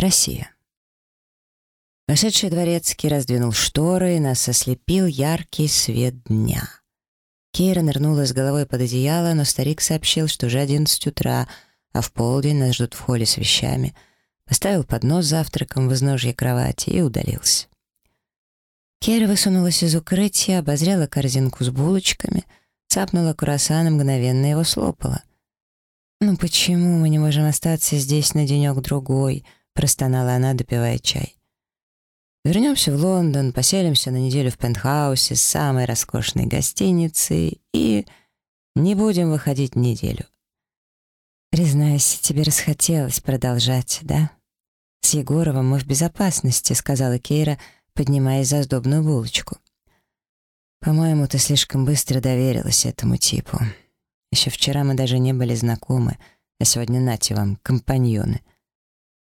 Россия. Вошедший дворецкий раздвинул шторы, и нас ослепил яркий свет дня. Кейра нырнула с головой под одеяло, но старик сообщил, что уже одиннадцать утра, а в полдень нас ждут в холле с вещами. Поставил поднос с завтраком в изножье кровати и удалился. Кейра высунулась из укрытия, обозрела корзинку с булочками, цапнула круассан и мгновенно его слопала. «Ну почему мы не можем остаться здесь на денек-другой?» — простонала она, допивая чай. «Вернемся в Лондон, поселимся на неделю в пентхаусе с самой роскошной гостиницей и не будем выходить неделю». «Признаюсь, тебе расхотелось продолжать, да?» «С Егоровым мы в безопасности», — сказала Кейра, поднимаясь за сдобную булочку. «По-моему, ты слишком быстро доверилась этому типу. Еще вчера мы даже не были знакомы, а сегодня нате вам, компаньоны.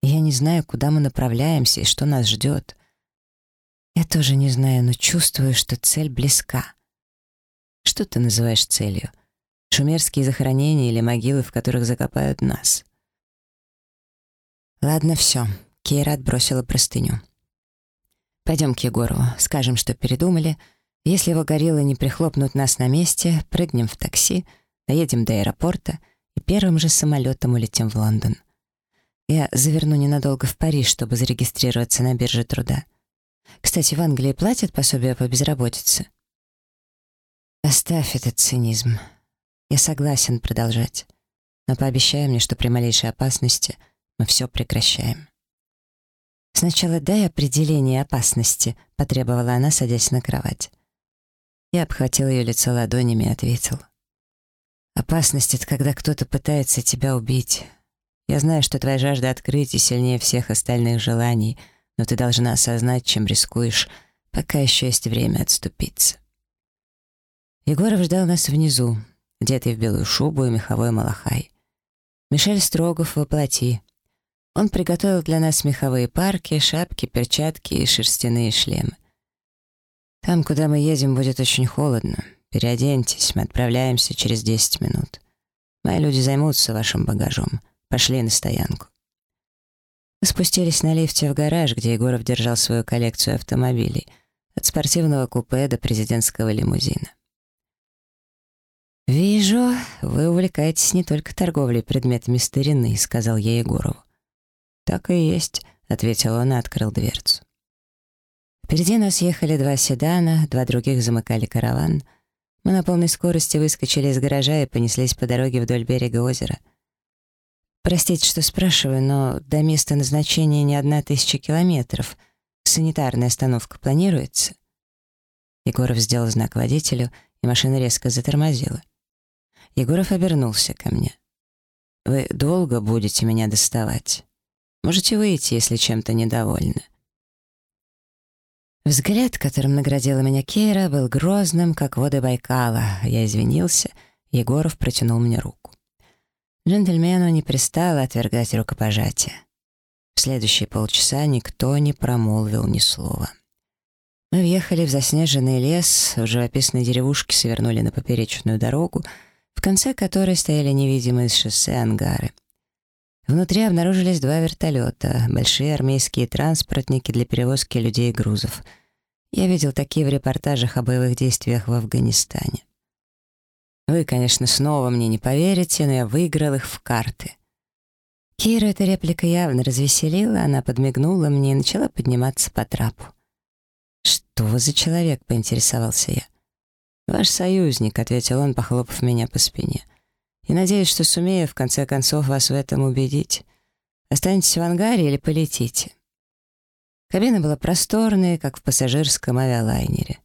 Я не знаю, куда мы направляемся и что нас ждет. Я тоже не знаю, но чувствую, что цель близка. Что ты называешь целью? Шумерские захоронения или могилы, в которых закопают нас? Ладно, все. Кейра отбросила простыню. Пойдем к Егорову, скажем, что передумали. Если его гориллы не прихлопнут нас на месте, прыгнем в такси — Доедем до аэропорта и первым же самолетом улетим в Лондон. Я заверну ненадолго в Париж, чтобы зарегистрироваться на бирже труда. Кстати, в Англии платят пособие по безработице? Оставь этот цинизм. Я согласен продолжать. Но пообещай мне, что при малейшей опасности мы все прекращаем. «Сначала дай определение опасности», — потребовала она, садясь на кровать. Я обхватил ее лицо ладонями и ответил. Опасность — это когда кто-то пытается тебя убить. Я знаю, что твоя жажда открытия сильнее всех остальных желаний, но ты должна осознать, чем рискуешь, пока еще есть время отступиться. Егоров ждал нас внизу, одетый в белую шубу и меховой малахай. Мишель Строгов воплоти. Он приготовил для нас меховые парки, шапки, перчатки и шерстяные шлемы. Там, куда мы едем, будет очень холодно. Переоденьтесь, мы отправляемся через 10 минут. Мои люди займутся вашим багажом. Пошли на стоянку. Мы спустились на лифте в гараж, где Егоров держал свою коллекцию автомобилей, от спортивного купе до президентского лимузина. «Вижу, вы увлекаетесь не только торговлей предметами старины», — сказал я Егорову. «Так и есть», — ответил он и открыл дверцу. Впереди нас ехали два седана, два других замыкали караван — мы на полной скорости выскочили из гаража и понеслись по дороге вдоль берега озера. Простите, что спрашиваю, но до места назначения не одна тысяча километров. Санитарная остановка планируется? Егоров сделал знак водителю, и машина резко затормозила. Егоров обернулся ко мне. «Вы долго будете меня доставать? Можете выйти, если чем-то недовольны». Взгляд, которым наградила меня Кейра, был грозным, как воды Байкала. Я извинился, Егоров протянул мне руку. Джентльмену не пристало отвергать рукопожатие. В следующие полчаса никто не промолвил ни слова. Мы въехали в заснеженный лес, в живописной деревушке свернули на поперечную дорогу, в конце которой стояли невидимые с шоссе ангары. Внутри обнаружились два вертолета, большие армейские транспортники для перевозки людей и грузов. Я видел такие в репортажах о боевых действиях в Афганистане. Вы, конечно, снова мне не поверите, но я выиграл их в карты. Кира эта реплика явно развеселила, она подмигнула мне и начала подниматься по трапу. «Что вы за человек?» — поинтересовался я. «Ваш союзник», — ответил он, похлопав меня по спине и надеюсь, что сумею в конце концов вас в этом убедить. Останетесь в ангаре или полетите?» Кабина была просторной, как в пассажирском авиалайнере.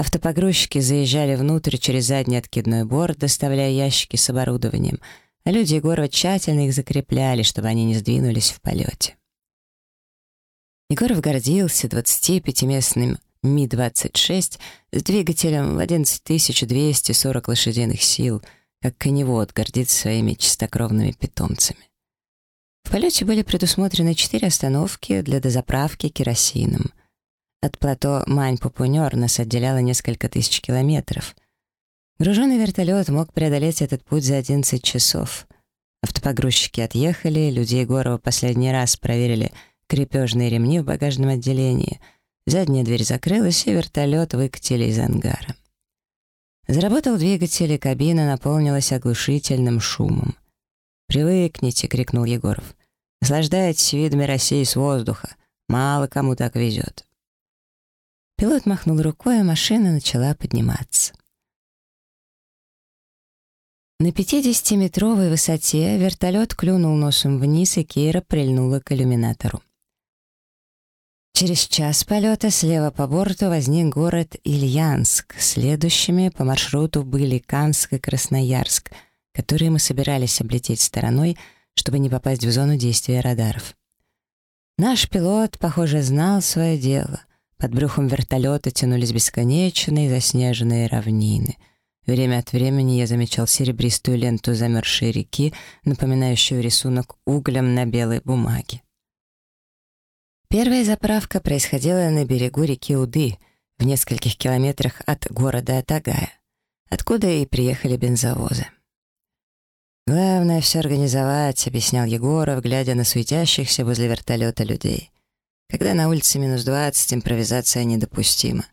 Автопогрузчики заезжали внутрь через задний откидной борт, доставляя ящики с оборудованием, а люди Егорова тщательно их закрепляли, чтобы они не сдвинулись в полете. Егоров гордился 25-местным Ми-26 с двигателем в 11240 лошадиных сил — как коневод гордится своими чистокровными питомцами. В полете были предусмотрены четыре остановки для дозаправки керосином. От плато Мань-Папунер нас отделяло несколько тысяч километров. Груженный вертолет мог преодолеть этот путь за 11 часов. Автопогрузчики отъехали, люди Егорова последний раз проверили крепежные ремни в багажном отделении. Задняя дверь закрылась, и вертолет выкатили из ангара. Заработал двигатель, и кабина наполнилась оглушительным шумом. «Привыкните!» — крикнул Егоров. «Наслаждайтесь видами России с воздуха. Мало кому так везет». Пилот махнул рукой, а машина начала подниматься. На 50-метровой высоте вертолет клюнул носом вниз, и Кейра прильнула к иллюминатору. Через час полета слева по борту возник город Ильянск. Следующими по маршруту были Канск и Красноярск, которые мы собирались облететь стороной, чтобы не попасть в зону действия радаров. Наш пилот, похоже, знал свое дело. Под брюхом вертолета тянулись бесконечные заснеженные равнины — Время от времени я замечал серебристую ленту замерзшей реки, напоминающую рисунок углем на белой бумаге. Первая заправка происходила на берегу реки Уды, в нескольких километрах от города Атагая, откуда и приехали бензовозы. «Главное все организовать», — объяснял Егоров, глядя на светящихся возле вертолета людей. «Когда на улице минус двадцать, импровизация недопустима.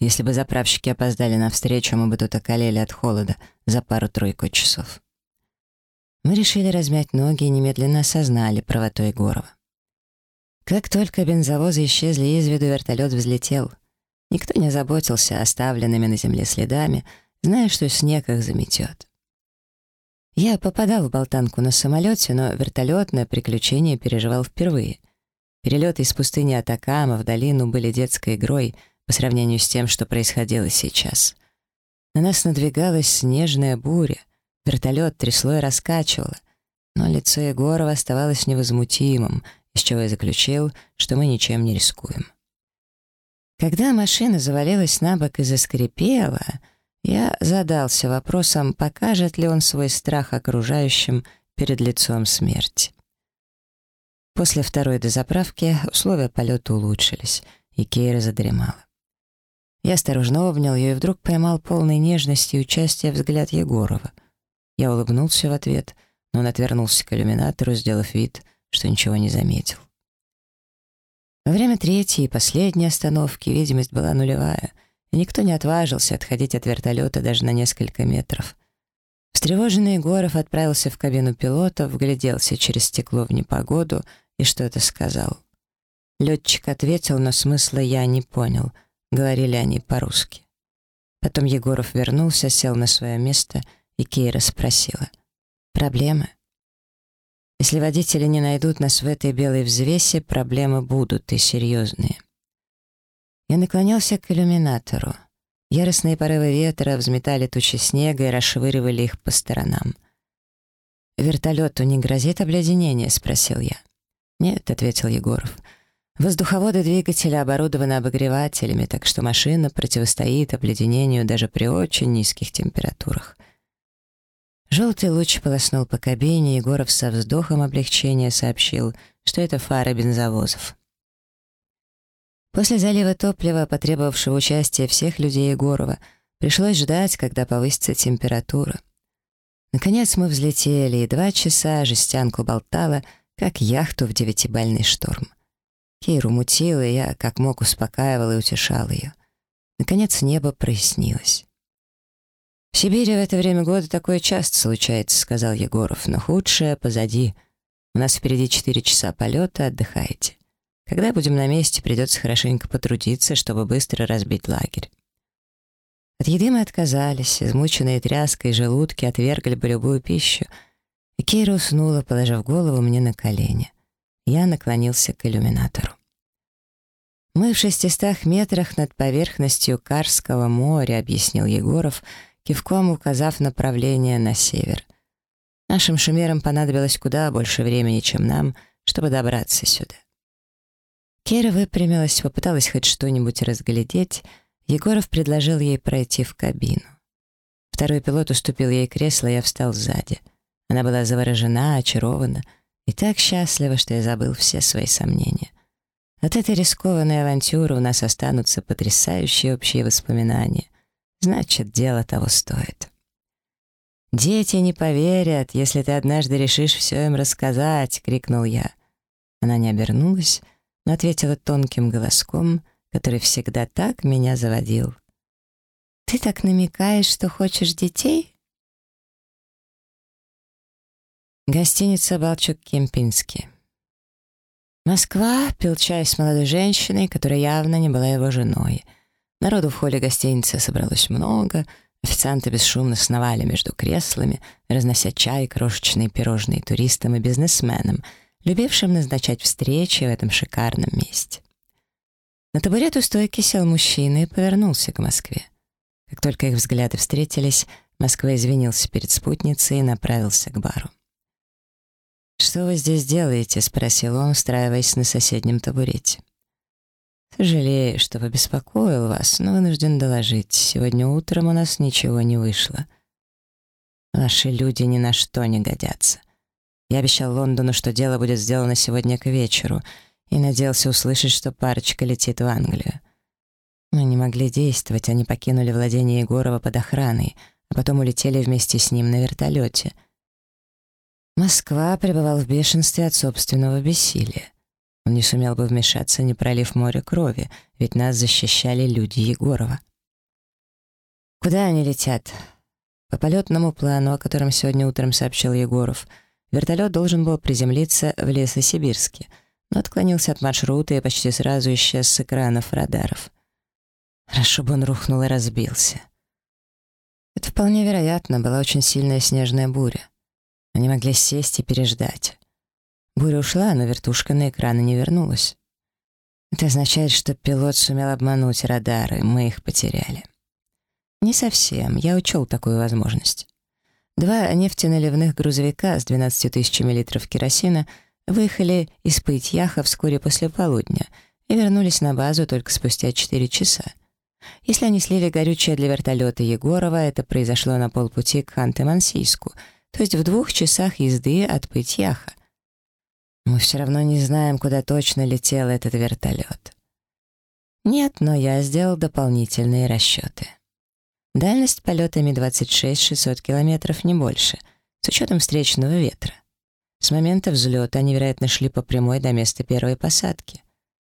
Если бы заправщики опоздали на встречу, мы бы тут околели от холода за пару-тройку часов. Мы решили размять ноги и немедленно осознали правоту Егорова. Как только бензовозы исчезли из виду, вертолет взлетел. Никто не заботился оставленными на земле следами, зная, что снег их заметет. Я попадал в болтанку на самолете, но вертолетное приключение переживал впервые. Перелеты из пустыни Атакама в долину были детской игрой — по сравнению с тем, что происходило сейчас. На нас надвигалась снежная буря, вертолет трясло и раскачивало, но лицо Егорова оставалось невозмутимым, из чего я заключил, что мы ничем не рискуем. Когда машина завалилась на бок и заскрипела, я задался вопросом, покажет ли он свой страх окружающим перед лицом смерти. После второй дозаправки условия полета улучшились, и Кейра задремала. Я осторожно обнял ее и вдруг поймал полной нежности и участия взгляд Егорова. Я улыбнулся в ответ, но он отвернулся к иллюминатору, сделав вид, что ничего не заметил. Во время третьей и последней остановки видимость была нулевая, и никто не отважился отходить от вертолета даже на несколько метров. Встревоженный Егоров отправился в кабину пилота, вгляделся через стекло в непогоду и что-то сказал. Летчик ответил, но смысла я не понял — Говорили они по-русски. Потом Егоров вернулся, сел на свое место, и Кейра спросила. «Проблемы?» «Если водители не найдут нас в этой белой взвесе, проблемы будут и серьезные». Я наклонялся к иллюминатору. Яростные порывы ветра взметали тучи снега и расшвыривали их по сторонам. «Вертолету не грозит обледенение?» — спросил я. «Нет», — ответил Егоров. Воздуховоды двигателя оборудованы обогревателями, так что машина противостоит обледенению даже при очень низких температурах. Желтый луч полоснул по кабине, и Егоров со вздохом облегчения сообщил, что это фары бензовозов. После залива топлива, потребовавшего участия всех людей Егорова, пришлось ждать, когда повысится температура. Наконец мы взлетели, и два часа жестянку болтала, как яхту в девятибальный шторм. Кейру мутила, и я как мог успокаивал и утешал ее. Наконец небо прояснилось. «В Сибири в это время года такое часто случается», — сказал Егоров, «но худшее позади. У нас впереди четыре часа полета, отдыхайте. Когда будем на месте, придется хорошенько потрудиться, чтобы быстро разбить лагерь». От еды мы отказались, измученные тряской желудки отвергли бы любую пищу, Кейра уснула, положив голову мне на колени. Я наклонился к иллюминатору. «Мы в шестистах метрах над поверхностью Карского моря», — объяснил Егоров, кивком указав направление на север. «Нашим шумерам понадобилось куда больше времени, чем нам, чтобы добраться сюда». Кера выпрямилась, попыталась хоть что-нибудь разглядеть. Егоров предложил ей пройти в кабину. Второй пилот уступил ей кресло, я встал сзади. Она была заворожена, очарована — и так счастлива, что я забыл все свои сомнения. От этой рискованной авантюры у нас останутся потрясающие общие воспоминания. Значит, дело того стоит. «Дети не поверят, если ты однажды решишь все им рассказать», — крикнул я. Она не обернулась, но ответила тонким голоском, который всегда так меня заводил. «Ты так намекаешь, что хочешь детей?» Гостиница «Балчук-Кемпинский». Москва пил чай с молодой женщиной, которая явно не была его женой. Народу в холле гостиницы собралось много, официанты бесшумно сновали между креслами, разнося чай, крошечные пирожные туристам и бизнесменам, любившим назначать встречи в этом шикарном месте. На табурет у стойки сел мужчина и повернулся к Москве. Как только их взгляды встретились, Москва извинился перед спутницей и направился к бару. «Что вы здесь делаете?» — спросил он, устраиваясь на соседнем табурете. «Сожалею, что побеспокоил вас, но вынужден доложить. Сегодня утром у нас ничего не вышло. Ваши люди ни на что не годятся. Я обещал Лондону, что дело будет сделано сегодня к вечеру, и надеялся услышать, что парочка летит в Англию. Мы не могли действовать, они покинули владение Егорова под охраной, а потом улетели вместе с ним на вертолете — Москва пребывал в бешенстве от собственного бессилия. Он не сумел бы вмешаться, не пролив море крови, ведь нас защищали люди Егорова. Куда они летят? По полетному плану, о котором сегодня утром сообщил Егоров, вертолет должен был приземлиться в Лесосибирске, но отклонился от маршрута и почти сразу исчез с экранов радаров. Хорошо бы он рухнул и разбился. Это вполне вероятно, была очень сильная снежная буря. Они могли сесть и переждать. Буря ушла, но вертушка на экраны не вернулась. Это означает, что пилот сумел обмануть радары, мы их потеряли. Не совсем, я учел такую возможность. Два нефтеналивных грузовика с 12 тысячами литров керосина выехали из Пытьяха вскоре после полудня и вернулись на базу только спустя 4 часа. Если они слили горючее для вертолета Егорова, это произошло на полпути к Ханты-Мансийску — то есть в двух часах езды от Пытьяха. Мы все равно не знаем, куда точно летел этот вертолет. Нет, но я сделал дополнительные расчеты. Дальность полета Ми-26 600 километров, не больше, с учетом встречного ветра. С момента взлета они, вероятно, шли по прямой до места первой посадки.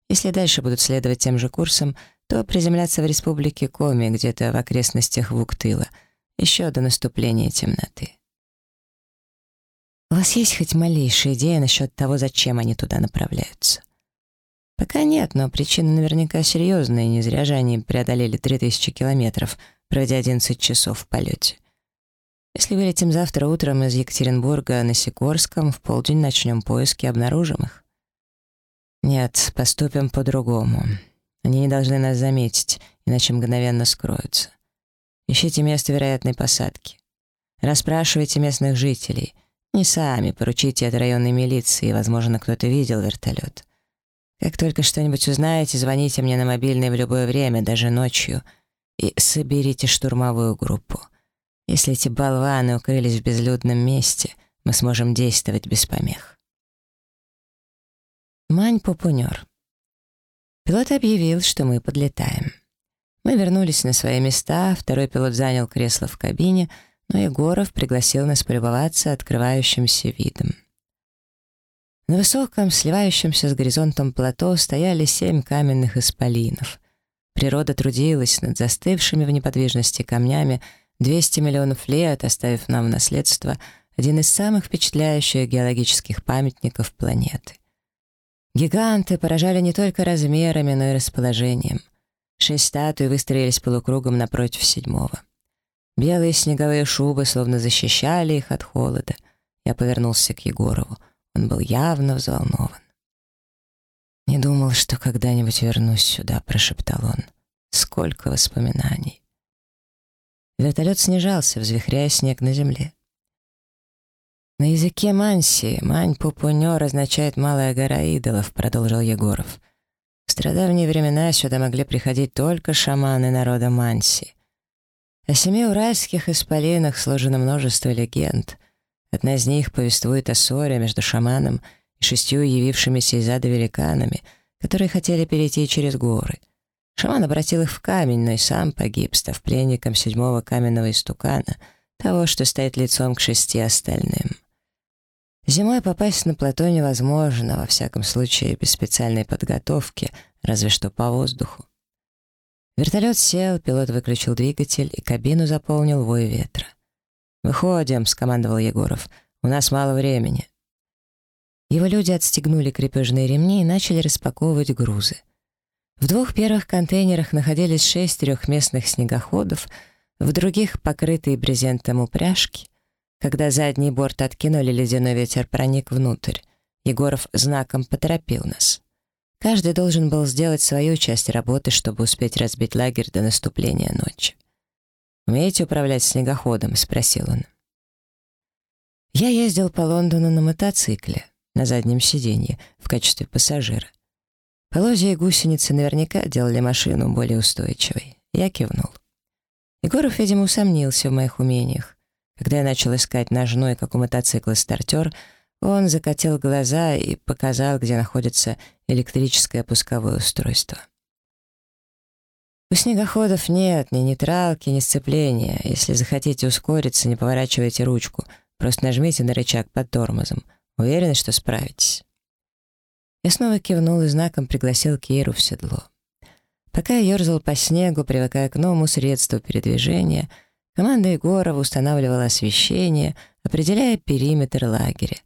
Если дальше будут следовать тем же курсом, то приземляться в республике Коми, где-то в окрестностях Вуктыла, еще до наступления темноты. У вас есть хоть малейшая идея насчет того, зачем они туда направляются? Пока нет, но причины наверняка серьезные, не зря же они преодолели 3000 километров, проведя 11 часов в полете. Если вылетим завтра утром из Екатеринбурга на Сикорском, в полдень начнем поиски, обнаружим их. Нет, поступим по-другому. Они не должны нас заметить, иначе мгновенно скроются. Ищите место вероятной посадки. Расспрашивайте местных жителей — не сами, поручите от районной милиции, возможно, кто-то видел вертолет. Как только что-нибудь узнаете, звоните мне на мобильный в любое время, даже ночью, и соберите штурмовую группу. Если эти болваны укрылись в безлюдном месте, мы сможем действовать без помех. Мань Пупунер. Пилот объявил, что мы подлетаем. Мы вернулись на свои места, второй пилот занял кресло в кабине — но Егоров пригласил нас полюбоваться открывающимся видом. На высоком, сливающемся с горизонтом плато стояли семь каменных исполинов. Природа трудилась над застывшими в неподвижности камнями 200 миллионов лет, оставив нам в наследство один из самых впечатляющих геологических памятников планеты. Гиганты поражали не только размерами, но и расположением. Шесть статуй выстроились полукругом напротив седьмого. Белые снеговые шубы словно защищали их от холода. Я повернулся к Егорову. Он был явно взволнован. «Не думал, что когда-нибудь вернусь сюда», — прошептал он. «Сколько воспоминаний!» Вертолет снижался, взвихряя снег на земле. «На языке манси мань-пупунер означает «малая гора идолов», — продолжил Егоров. В страдавние времена сюда могли приходить только шаманы народа манси. О семи уральских исполинах сложено множество легенд. Одна из них повествует о ссоре между шаманом и шестью явившимися из ада великанами, которые хотели перейти через горы. Шаман обратил их в камень, но и сам погиб, став пленником седьмого каменного истукана, того, что стоит лицом к шести остальным. Зимой попасть на плато невозможно, во всяком случае, без специальной подготовки, разве что по воздуху. Вертолет сел, пилот выключил двигатель, и кабину заполнил вой ветра. «Выходим», — скомандовал Егоров. «У нас мало времени». Его люди отстегнули крепежные ремни и начали распаковывать грузы. В двух первых контейнерах находились шесть трехместных снегоходов, в других — покрытые брезентом упряжки. Когда задний борт откинули, ледяной ветер проник внутрь. Егоров знаком поторопил нас. Каждый должен был сделать свою часть работы, чтобы успеть разбить лагерь до наступления ночи. «Умеете управлять снегоходом?» — спросил он. Я ездил по Лондону на мотоцикле, на заднем сиденье, в качестве пассажира. Полозья и гусеницы наверняка делали машину более устойчивой. Я кивнул. Егоров, видимо, усомнился в моих умениях. Когда я начал искать ножной, как у мотоцикла, стартер, он закатил глаза и показал, где находится электрическое пусковое устройство. У снегоходов нет ни нейтралки, ни сцепления. Если захотите ускориться, не поворачивайте ручку. Просто нажмите на рычаг под тормозом. Уверены, что справитесь? Я снова кивнул и знаком пригласил Кейру в седло. Пока я ерзал по снегу, привыкая к новому средству передвижения, команда Егорова устанавливала освещение, определяя периметр лагеря.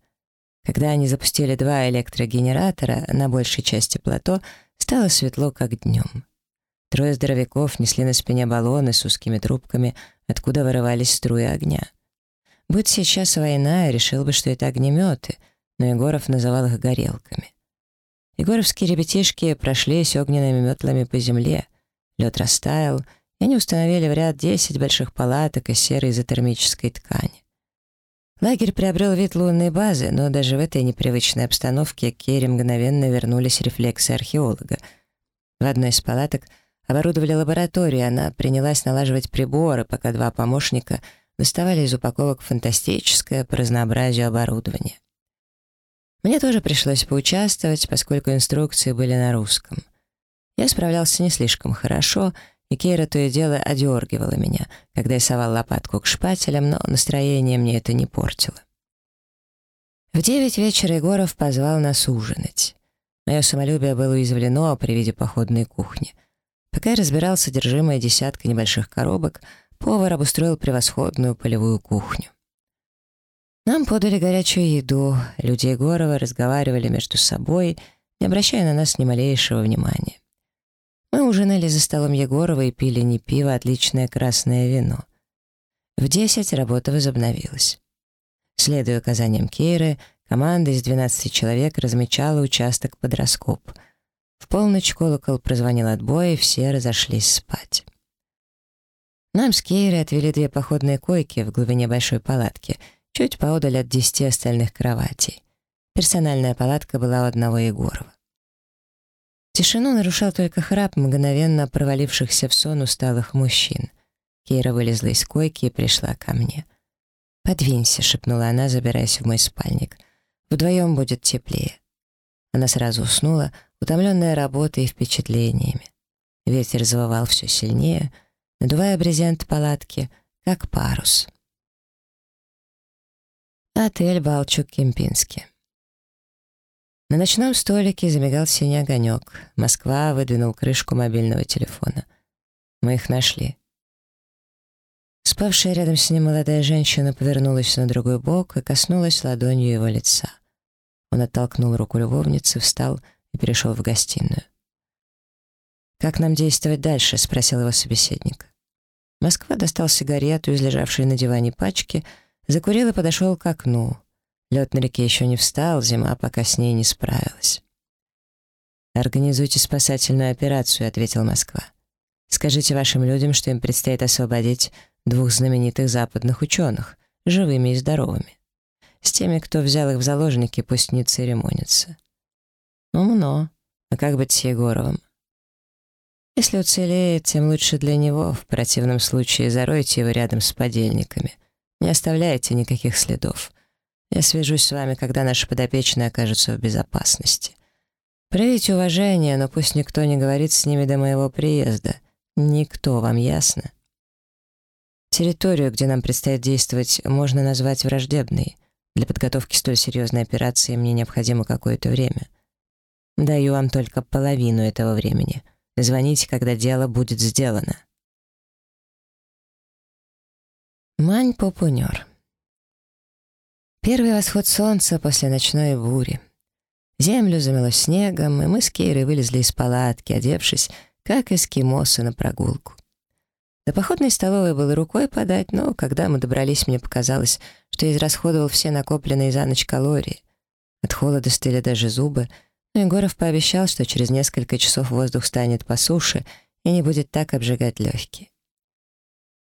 Когда они запустили два электрогенератора на большей части плато, стало светло, как днем. Трое здоровяков несли на спине баллоны с узкими трубками, откуда вырывались струи огня. Будь сейчас война, я решил бы, что это огнеметы, но Егоров называл их горелками. Егоровские ребятишки прошлись огненными метлами по земле. Лед растаял, и они установили в ряд десять больших палаток из серой изотермической ткани. Лагерь приобрел вид лунной базы, но даже в этой непривычной обстановке к Керри мгновенно вернулись рефлексы археолога. В одной из палаток оборудовали лабораторию, она принялась налаживать приборы, пока два помощника доставали из упаковок фантастическое по разнообразию оборудование. Мне тоже пришлось поучаствовать, поскольку инструкции были на русском. Я справлялся не слишком хорошо, и Кейра то и дело одергивала меня, когда я совал лопатку к шпателям, но настроение мне это не портило. В девять вечера Егоров позвал нас ужинать. Мое самолюбие было уязвлено при виде походной кухни. Пока я разбирал содержимое десятка небольших коробок, повар обустроил превосходную полевую кухню. Нам подали горячую еду, люди Егорова разговаривали между собой, не обращая на нас ни малейшего внимания. Мы ужинали за столом Егорова и пили не пиво, а отличное красное вино. В десять работа возобновилась. Следуя указаниям Кейры, команда из 12 человек размечала участок под раскоп. В полночь колокол прозвонил отбой, и все разошлись спать. Нам с Кейрой отвели две походные койки в глубине большой палатки — чуть поодаль от десяти остальных кроватей. Персональная палатка была у одного Егорова. Тишину нарушал только храп мгновенно провалившихся в сон усталых мужчин. Кейра вылезла из койки и пришла ко мне. «Подвинься», — шепнула она, забираясь в мой спальник. «Вдвоем будет теплее». Она сразу уснула, утомленная работой и впечатлениями. Ветер завывал все сильнее, надувая брезент палатки, как парус. Отель Балчук-Кемпински. На ночном столике замигал синий огонек. Москва выдвинул крышку мобильного телефона. Мы их нашли. Спавшая рядом с ним молодая женщина повернулась на другой бок и коснулась ладонью его лица. Он оттолкнул руку любовницы, встал и перешел в гостиную. «Как нам действовать дальше?» — спросил его собеседник. Москва достал сигарету из лежавшей на диване пачки — Закурил и подошел к окну. Лед на реке еще не встал, зима пока с ней не справилась. «Организуйте спасательную операцию», — ответил Москва. «Скажите вашим людям, что им предстоит освободить двух знаменитых западных ученых, живыми и здоровыми. С теми, кто взял их в заложники, пусть не церемонится». «Умно. А как быть с Егоровым?» «Если уцелеет, тем лучше для него. В противном случае заройте его рядом с подельниками». Не оставляйте никаких следов. Я свяжусь с вами, когда наши подопечные окажутся в безопасности. Проявите уважение, но пусть никто не говорит с ними до моего приезда. Никто, вам ясно? Территорию, где нам предстоит действовать, можно назвать враждебной. Для подготовки столь серьезной операции мне необходимо какое-то время. Даю вам только половину этого времени. Звоните, когда дело будет сделано. Мань Попунер. Первый восход солнца после ночной бури. Землю замело снегом, и мы с Кейрой вылезли из палатки, одевшись, как эскимосы на прогулку. До походной столовой было рукой подать, но когда мы добрались, мне показалось, что я израсходовал все накопленные за ночь калории. От холода стыли даже зубы, но Егоров пообещал, что через несколько часов воздух станет по суше и не будет так обжигать легкие.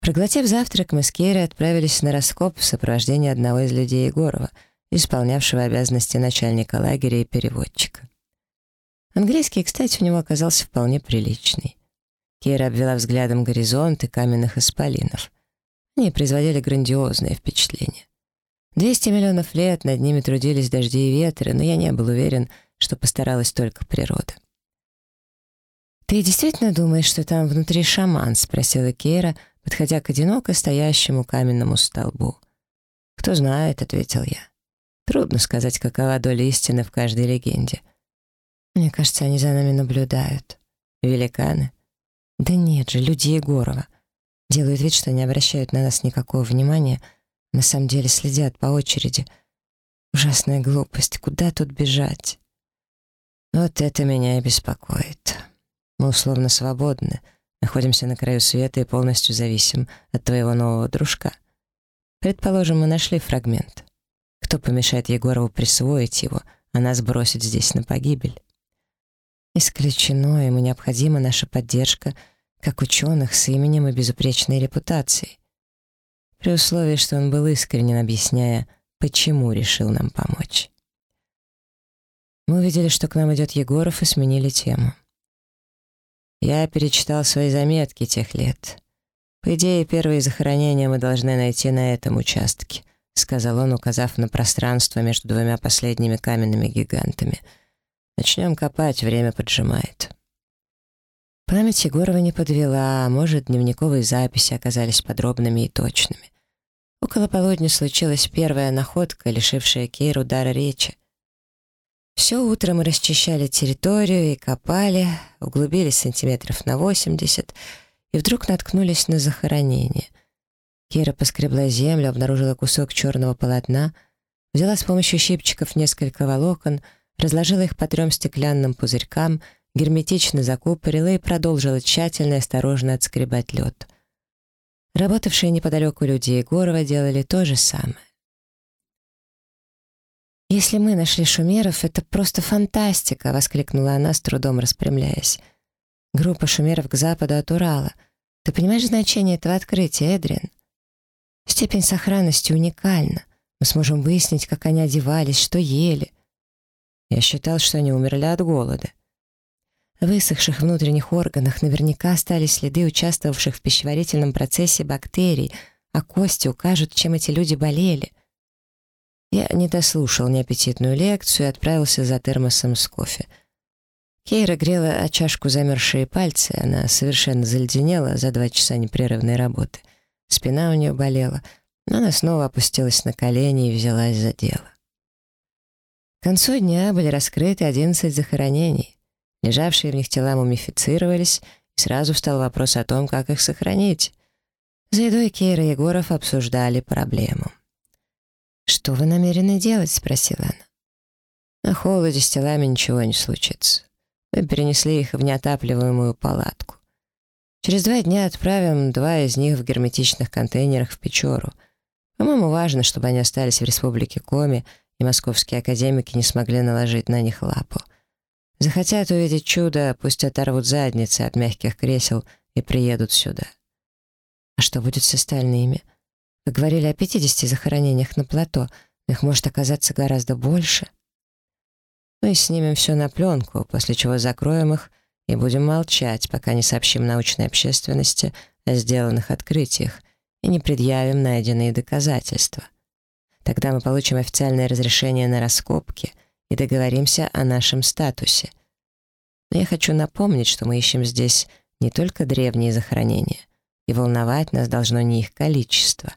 Проглотив завтрак, мы с Кейрой отправились на раскоп в сопровождении одного из людей Егорова, исполнявшего обязанности начальника лагеря и переводчика. Английский, кстати, у него оказался вполне приличный. Кейра обвела взглядом горизонт и каменных исполинов. Они производили грандиозное впечатление. Двести миллионов лет над ними трудились дожди и ветры, но я не был уверен, что постаралась только природа. «Ты действительно думаешь, что там внутри шаман?» — спросила Кейра, подходя к одиноко стоящему каменному столбу. «Кто знает», — ответил я. «Трудно сказать, какова доля истины в каждой легенде. Мне кажется, они за нами наблюдают. Великаны. Да нет же, люди Егорова. Делают вид, что не обращают на нас никакого внимания, на самом деле следят по очереди. Ужасная глупость, куда тут бежать? Вот это меня и беспокоит. Мы условно свободны, находимся на краю света и полностью зависим от твоего нового дружка. Предположим, мы нашли фрагмент. Кто помешает Егорову присвоить его, а нас бросить здесь на погибель? Исключено, ему необходима наша поддержка как ученых с именем и безупречной репутацией. При условии, что он был искренен, объясняя, почему решил нам помочь. Мы увидели, что к нам идет Егоров, и сменили тему. Я перечитал свои заметки тех лет. По идее, первые захоронения мы должны найти на этом участке, сказал он, указав на пространство между двумя последними каменными гигантами — Начнем копать, время поджимает. Память Егорова не подвела, а может, дневниковые записи оказались подробными и точными. Около полудня случилась первая находка, лишившая Кейру дара речи. Все утро мы расчищали территорию и копали, углубились сантиметров на 80 и вдруг наткнулись на захоронение. Кира поскребла землю, обнаружила кусок черного полотна, взяла с помощью щипчиков несколько волокон — разложила их по трем стеклянным пузырькам, герметично закупорила и продолжила тщательно и осторожно отскребать лед. Работавшие неподалеку люди Егорова делали то же самое. «Если мы нашли шумеров, это просто фантастика!» — воскликнула она, с трудом распрямляясь. «Группа шумеров к западу от Урала. Ты понимаешь значение этого открытия, Эдрин? Степень сохранности уникальна. Мы сможем выяснить, как они одевались, что ели. Я считал, что они умерли от голода. В высохших внутренних органах наверняка остались следы участвовавших в пищеварительном процессе бактерий, а кости укажут, чем эти люди болели. Я не дослушал неаппетитную лекцию и отправился за термосом с кофе. Кейра грела о чашку замерзшие пальцы, она совершенно заледенела за два часа непрерывной работы. Спина у нее болела, но она снова опустилась на колени и взялась за дело. К концу дня были раскрыты 11 захоронений. Лежавшие в них тела мумифицировались, и сразу встал вопрос о том, как их сохранить. За едой Кейра и Егоров обсуждали проблему. «Что вы намерены делать?» — спросила она. «На холоде с телами ничего не случится. Мы перенесли их в неотапливаемую палатку. Через два дня отправим два из них в герметичных контейнерах в Печору. По-моему, важно, чтобы они остались в республике Коми и московские академики не смогли наложить на них лапу. Захотят увидеть чудо, пусть оторвут задницы от мягких кресел и приедут сюда. А что будет с остальными? Вы говорили о 50 захоронениях на плато, но их может оказаться гораздо больше. Мы снимем все на пленку, после чего закроем их и будем молчать, пока не сообщим научной общественности о сделанных открытиях и не предъявим найденные доказательства. Тогда мы получим официальное разрешение на раскопки и договоримся о нашем статусе. Но я хочу напомнить, что мы ищем здесь не только древние захоронения, и волновать нас должно не их количество,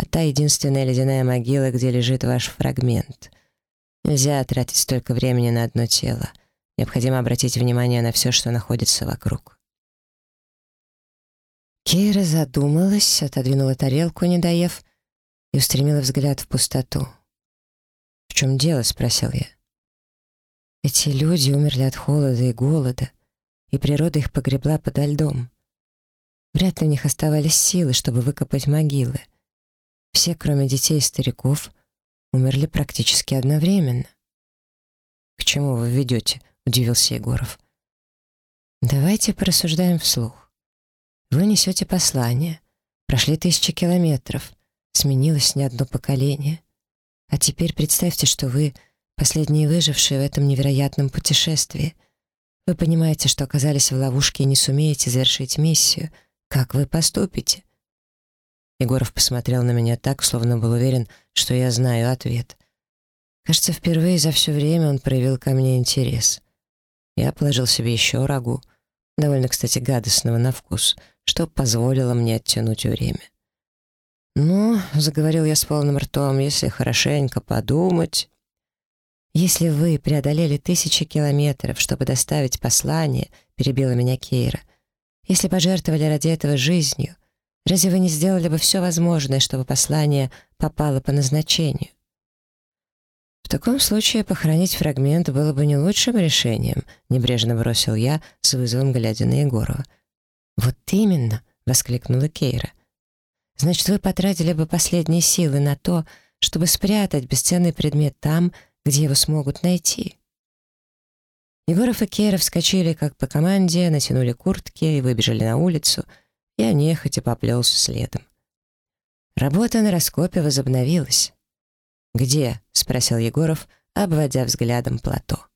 а та единственная ледяная могила, где лежит ваш фрагмент. Нельзя тратить столько времени на одно тело. Необходимо обратить внимание на все, что находится вокруг. Кейра задумалась, отодвинула тарелку, не доев, и устремила взгляд в пустоту. «В чем дело?» — спросил я. Эти люди умерли от холода и голода, и природа их погребла подо льдом. Вряд ли у них оставались силы, чтобы выкопать могилы. Все, кроме детей и стариков, умерли практически одновременно. «К чему вы ведете?» — удивился Егоров. «Давайте порассуждаем вслух. Вы несете послание. Прошли тысячи километров. Сменилось не одно поколение. А теперь представьте, что вы последние выжившие в этом невероятном путешествии. Вы понимаете, что оказались в ловушке и не сумеете завершить миссию. Как вы поступите?» Егоров посмотрел на меня так, словно был уверен, что я знаю ответ. Кажется, впервые за все время он проявил ко мне интерес. Я положил себе еще рагу, довольно, кстати, гадостного на вкус, что позволило мне оттянуть время. «Ну, — заговорил я с полным ртом, — если хорошенько подумать...» «Если вы преодолели тысячи километров, чтобы доставить послание, — перебила меня Кейра, — если пожертвовали ради этого жизнью, разве вы не сделали бы все возможное, чтобы послание попало по назначению?» «В таком случае похоронить фрагмент было бы не лучшим решением», — небрежно бросил я, с вызовом глядя на Егорова. «Вот именно!» — воскликнула Кейра. «Значит, вы потратили бы последние силы на то, чтобы спрятать бесценный предмет там, где его смогут найти. Егоров и Кера вскочили, как по команде, натянули куртки и выбежали на улицу. Я нехотя поплелся следом. Работа на раскопе возобновилась. «Где?» — спросил Егоров, обводя взглядом плато.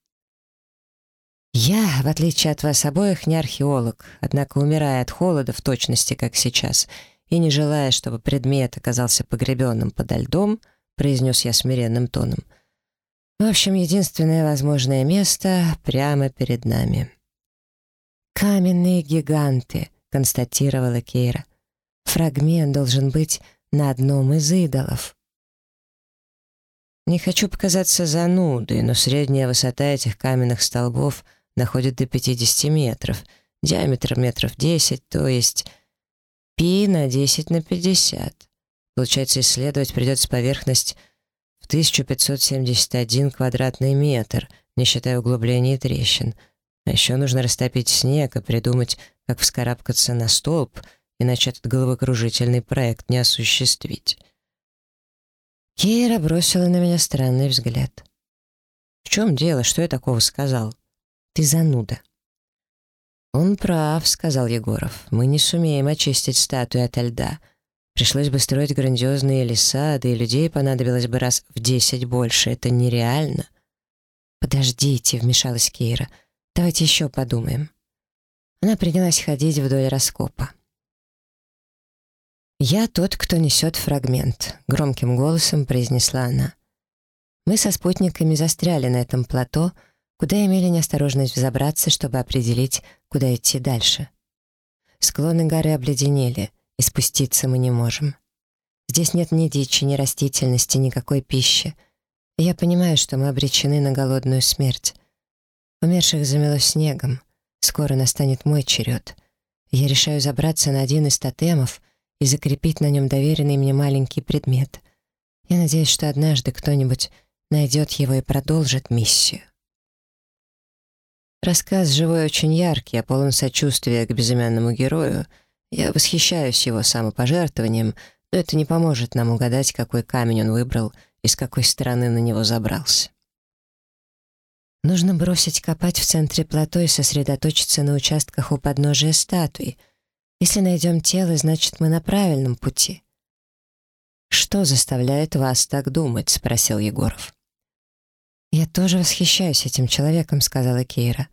«Я, в отличие от вас обоих, не археолог, однако, умирая от холода в точности, как сейчас, и не желая, чтобы предмет оказался погребенным подо льдом, произнес я смиренным тоном — в общем, единственное возможное место прямо перед нами. «Каменные гиганты», — констатировала Кейра. «Фрагмент должен быть на одном из идолов». Не хочу показаться занудой, но средняя высота этих каменных столбов находит до 50 метров, диаметр метров 10, то есть пи на 10 на 50. Получается, исследовать придется поверхность в 1571 квадратный метр, не считая углублений и трещин. А еще нужно растопить снег и придумать, как вскарабкаться на столб, иначе этот головокружительный проект не осуществить. Кейра бросила на меня странный взгляд. «В чем дело? Что я такого сказал?» «Ты зануда». «Он прав», — сказал Егоров. «Мы не сумеем очистить статую ото льда». Пришлось бы строить грандиозные леса, да и людей понадобилось бы раз в десять больше. Это нереально. «Подождите», — вмешалась Кейра. «Давайте еще подумаем». Она принялась ходить вдоль раскопа. «Я тот, кто несет фрагмент», — громким голосом произнесла она. «Мы со спутниками застряли на этом плато, куда имели неосторожность взобраться, чтобы определить, куда идти дальше. Склоны горы обледенели — и спуститься мы не можем. Здесь нет ни дичи, ни растительности, никакой пищи. И я понимаю, что мы обречены на голодную смерть. Умерших замело снегом. Скоро настанет мой черед. Я решаю забраться на один из тотемов и закрепить на нем доверенный мне маленький предмет. Я надеюсь, что однажды кто-нибудь найдет его и продолжит миссию. Рассказ живой очень яркий, а полон сочувствия к безымянному герою — я восхищаюсь его самопожертвованием, но это не поможет нам угадать, какой камень он выбрал и с какой стороны на него забрался. Нужно бросить копать в центре плато и сосредоточиться на участках у подножия статуи. Если найдем тело, значит, мы на правильном пути. «Что заставляет вас так думать?» — спросил Егоров. «Я тоже восхищаюсь этим человеком», — сказала Кейра.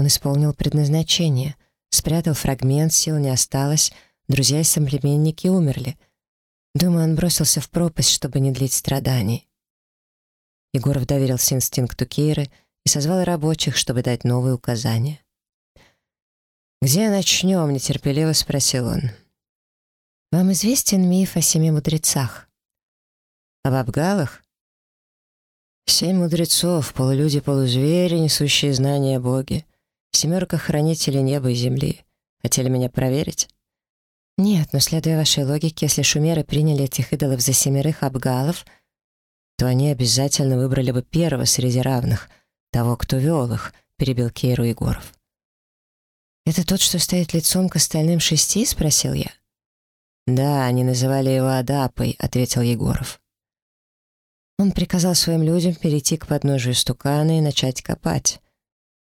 «Он исполнил предназначение — Спрятал фрагмент, сил не осталось, друзья и соплеменники умерли. Думаю, он бросился в пропасть, чтобы не длить страданий. Егоров доверился инстинкту Кейры и созвал рабочих, чтобы дать новые указания. «Где начнем?» — нетерпеливо спросил он. «Вам известен миф о семи мудрецах?» Об Абгалах? Семь мудрецов, полулюди-полузвери, несущие знания о Боге. Семерка хранителей неба и земли. Хотели меня проверить? Нет, но следуя вашей логике, если шумеры приняли этих идолов за семерых абгалов, то они обязательно выбрали бы первого среди равных, того, кто вел их, перебил Кейру Егоров. «Это тот, что стоит лицом к остальным шести?» — спросил я. «Да, они называли его Адапой», — ответил Егоров. Он приказал своим людям перейти к подножию стукана и начать копать.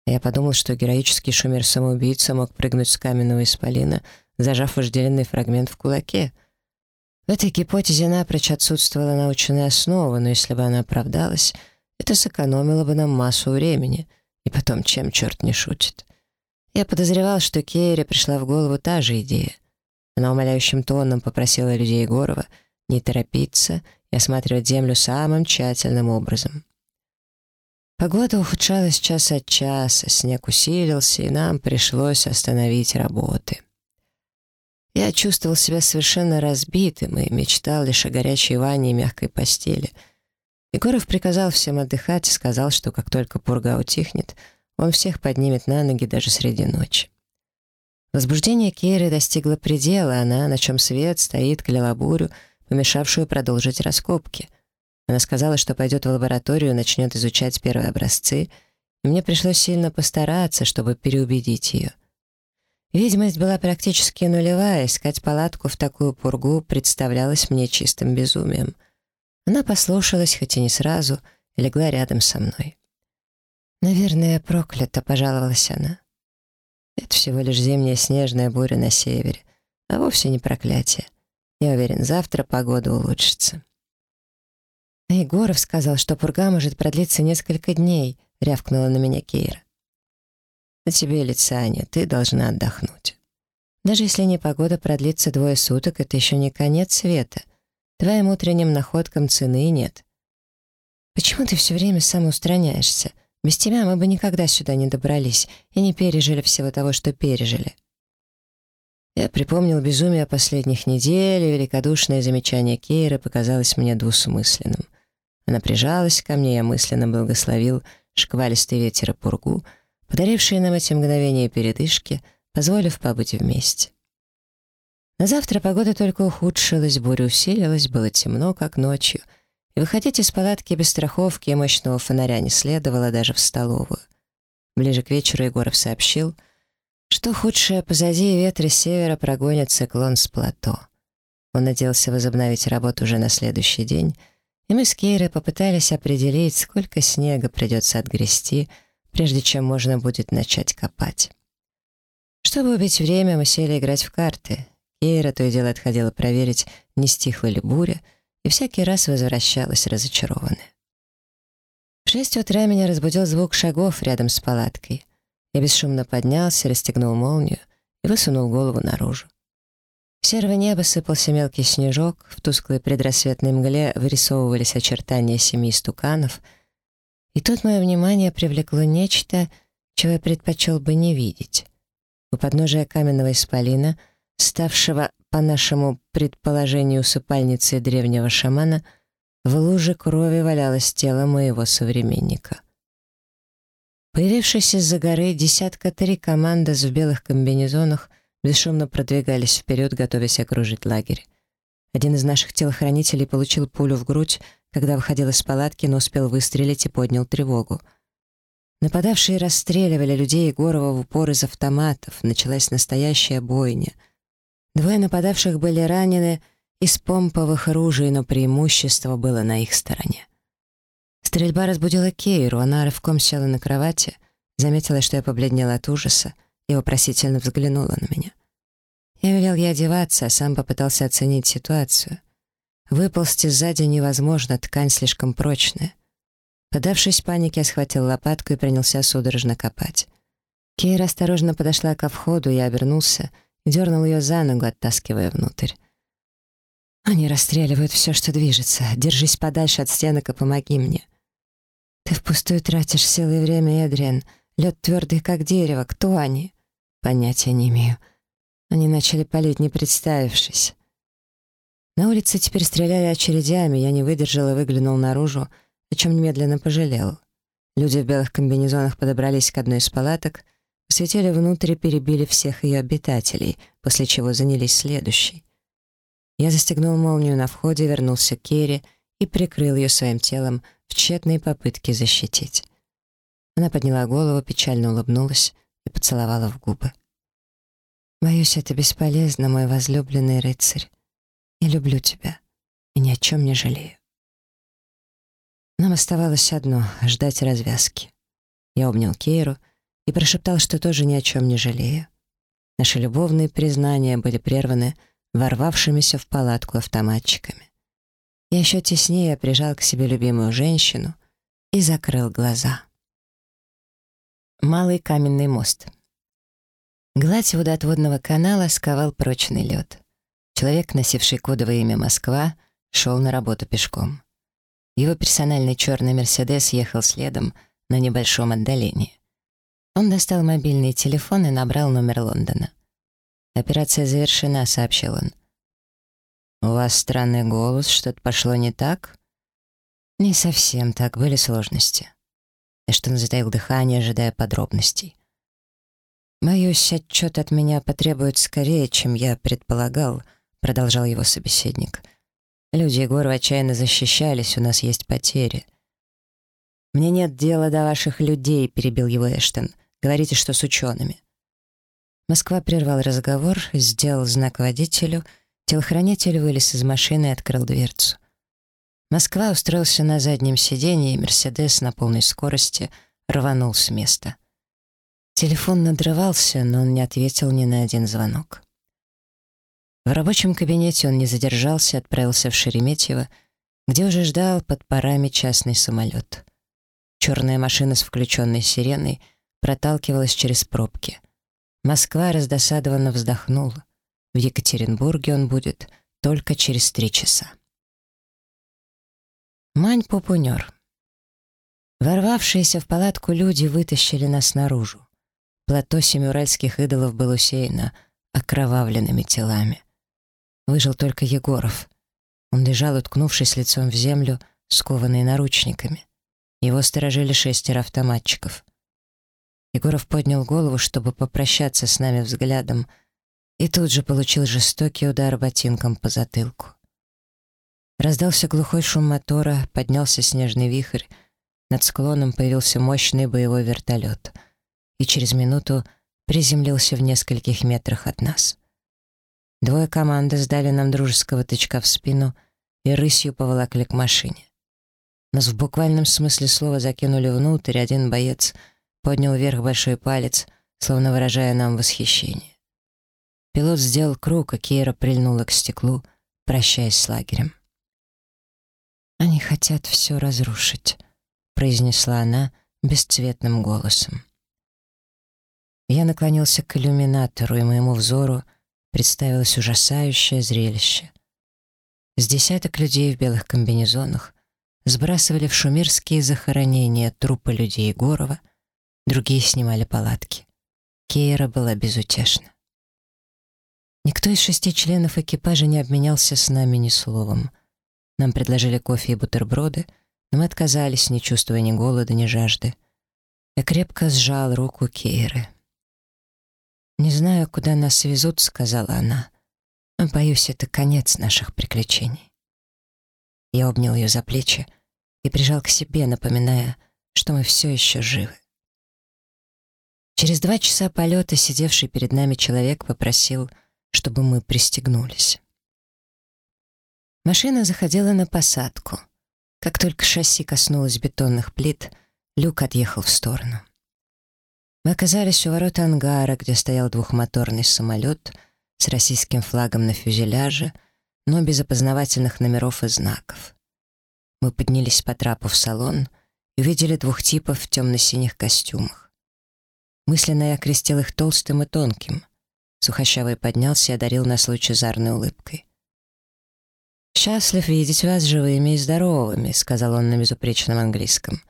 Я подумал, что героический шумер-самоубийца мог прыгнуть с каменного исполина, зажав вожделенный фрагмент в кулаке. В этой гипотезе напрочь отсутствовала научная основа, но если бы она оправдалась, это сэкономило бы нам массу времени. И потом, чем черт не шутит. Я подозревал, что Кейре пришла в голову та же идея. Она умоляющим тоном попросила людей Егорова не торопиться и осматривать землю самым тщательным образом. Погода ухудшалась час от часа, снег усилился, и нам пришлось остановить работы. Я чувствовал себя совершенно разбитым и мечтал лишь о горячей ванне и мягкой постели. Егоров приказал всем отдыхать и сказал, что как только пурга утихнет, он всех поднимет на ноги даже среди ночи. Возбуждение Кейры достигло предела, она, на чем свет, стоит, кляла бурю, помешавшую продолжить раскопки. Она сказала, что пойдет в лабораторию и начнет изучать первые образцы, и мне пришлось сильно постараться, чтобы переубедить ее. Видимость была практически нулевая, искать палатку в такую пургу представлялось мне чистым безумием. Она послушалась, хоть и не сразу, и легла рядом со мной. «Наверное, проклята», — пожаловалась она. «Это всего лишь зимняя снежная буря на севере, а вовсе не проклятие. Я уверен, завтра погода улучшится». А Егоров сказал, что пурга может продлиться несколько дней, рявкнула на меня Кейра. На тебе лица нет, ты должна отдохнуть. Даже если непогода продлится двое суток, это еще не конец света. Твоим утренним находкам цены нет. Почему ты все время самоустраняешься? Без тебя мы бы никогда сюда не добрались и не пережили всего того, что пережили. Я припомнил безумие последних недель, и великодушное замечание Кейра показалось мне двусмысленным. Она прижалась ко мне, я мысленно благословил шквалистый ветер и пургу, подарившие нам эти мгновения передышки, позволив побыть вместе. На завтра погода только ухудшилась, буря усилилась, было темно, как ночью — и выходить из палатки без страховки и мощного фонаря не следовало даже в столовую. Ближе к вечеру Егоров сообщил, что худшее позади ветры севера прогонят циклон с плато. Он надеялся возобновить работу уже на следующий день, и мы с Кейрой попытались определить, сколько снега придется отгрести, прежде чем можно будет начать копать. Чтобы убить время, мы сели играть в карты. Кейра то и дело отходила проверить, не стихла ли буря, и всякий раз возвращалась разочарованная. В шесть утра меня разбудил звук шагов рядом с палаткой. Я бесшумно поднялся, расстегнул молнию и высунул голову наружу. С серого неба сыпался мелкий снежок, в тусклой предрассветной мгле вырисовывались очертания семи стуканов, и тут мое внимание привлекло нечто, чего я предпочел бы не видеть. У подножия каменного исполина, ставшего по нашему предположению усыпальницы древнего шамана, в луже крови валялось тело моего современника. Появившись из-за горы, десятка три командос в белых комбинезонах бесшумно продвигались вперед, готовясь окружить лагерь. Один из наших телохранителей получил пулю в грудь, когда выходил из палатки, но успел выстрелить и поднял тревогу. Нападавшие расстреливали людей Егорова в упор из автоматов. Началась настоящая бойня — Двое нападавших были ранены из помповых ружей, но преимущество было на их стороне. Стрельба разбудила Кейру, она рывком села на кровати, заметила, что я побледнела от ужаса и вопросительно взглянула на меня. Я велел ей одеваться, а сам попытался оценить ситуацию. Выползти сзади невозможно, ткань слишком прочная. Подавшись панике, я схватил лопатку и принялся судорожно копать. Кейра осторожно подошла ко входу, я обернулся — дернул ее за ногу, оттаскивая внутрь. «Они расстреливают все, что движется. Держись подальше от стенок и помоги мне». «Ты впустую тратишь силы и время, Эдриан. Лед твердый, как дерево. Кто они?» «Понятия не имею. Они начали палить, не представившись». На улице теперь стреляли очередями, я не выдержал и выглянул наружу, о чем немедленно пожалел. Люди в белых комбинезонах подобрались к одной из палаток, посветили внутрь и перебили всех ее обитателей, после чего занялись следующей. Я застегнул молнию на входе, вернулся к Керри и прикрыл ее своим телом в тщетной попытке защитить. Она подняла голову, печально улыбнулась и поцеловала в губы. «Боюсь, это бесполезно, мой возлюбленный рыцарь. Я люблю тебя и ни о чем не жалею». Нам оставалось одно — ждать развязки. Я обнял Кейру и прошептал, что тоже ни о чем не жалею. Наши любовные признания были прерваны ворвавшимися в палатку автоматчиками. Я еще теснее прижал к себе любимую женщину и закрыл глаза. Малый каменный мост. Гладь водоотводного канала сковал прочный лед. Человек, носивший кодовое имя «Москва», шел на работу пешком. Его персональный черный «Мерседес» ехал следом на небольшом отдалении. Он достал мобильный телефон и набрал номер Лондона. «Операция завершена», — сообщил он. «У вас странный голос, что-то пошло не так?» «Не совсем так, были сложности». Эштон затаил дыхание, ожидая подробностей. «Боюсь, отчет от меня потребует скорее, чем я предполагал», — продолжал его собеседник. «Люди Егорова отчаянно защищались, у нас есть потери». «Мне нет дела до ваших людей», — перебил его Эштон. «Говорите, что с учеными». Москва прервал разговор, сделал знак водителю, телохранитель вылез из машины и открыл дверцу. Москва устроился на заднем сиденье, и «Мерседес» на полной скорости рванул с места. Телефон надрывался, но он не ответил ни на один звонок. В рабочем кабинете он не задержался, отправился в Шереметьево, где уже ждал под парами частный самолет. Черная машина с включенной сиреной проталкивалась через пробки. Москва раздосадованно вздохнула. В Екатеринбурге он будет только через три часа. Мань-пупунер. Ворвавшиеся в палатку люди вытащили нас наружу. Плато семиуральских идолов было усеяно окровавленными телами. Выжил только Егоров. Он лежал, уткнувшись лицом в землю, скованный наручниками. Его сторожили шестеро автоматчиков. Егоров поднял голову, чтобы попрощаться с нами взглядом, и тут же получил жестокий удар ботинком по затылку. Раздался глухой шум мотора, поднялся снежный вихрь, над склоном появился мощный боевой вертолет и через минуту приземлился в нескольких метрах от нас. Двое команды сдали нам дружеского тычка в спину и рысью поволокли к машине. Нас в буквальном смысле слова закинули внутрь, один боец поднял вверх большой палец, словно выражая нам восхищение. Пилот сделал круг, а Кейра прильнула к стеклу, прощаясь с лагерем. «Они хотят все разрушить», — произнесла она бесцветным голосом. Я наклонился к иллюминатору, и моему взору представилось ужасающее зрелище. С десяток людей в белых комбинезонах сбрасывали в шумерские захоронения трупы людей Егорова, другие снимали палатки. Кейра была безутешна. Никто из шести членов экипажа не обменялся с нами ни словом. Нам предложили кофе и бутерброды, но мы отказались, не чувствуя ни голода, ни жажды. Я крепко сжал руку Кейры. «Не знаю, куда нас везут», — сказала она. «Но, боюсь, это конец наших приключений». Я обнял ее за плечи и прижал к себе, напоминая, что мы все еще живы. Через два часа полета сидевший перед нами человек попросил, чтобы мы пристегнулись. Машина заходила на посадку. Как только шасси коснулось бетонных плит, люк отъехал в сторону. Мы оказались у ворот ангара, где стоял двухмоторный самолет с российским флагом на фюзеляже, но без опознавательных номеров и знаков. Мы поднялись по трапу в салон и увидели двух типов в темно-синих костюмах. Мысленно я окрестил их толстым и тонким. Сухощавый поднялся и одарил нас лучезарной улыбкой. «Счастлив видеть вас живыми и здоровыми», — сказал он на безупречном английском.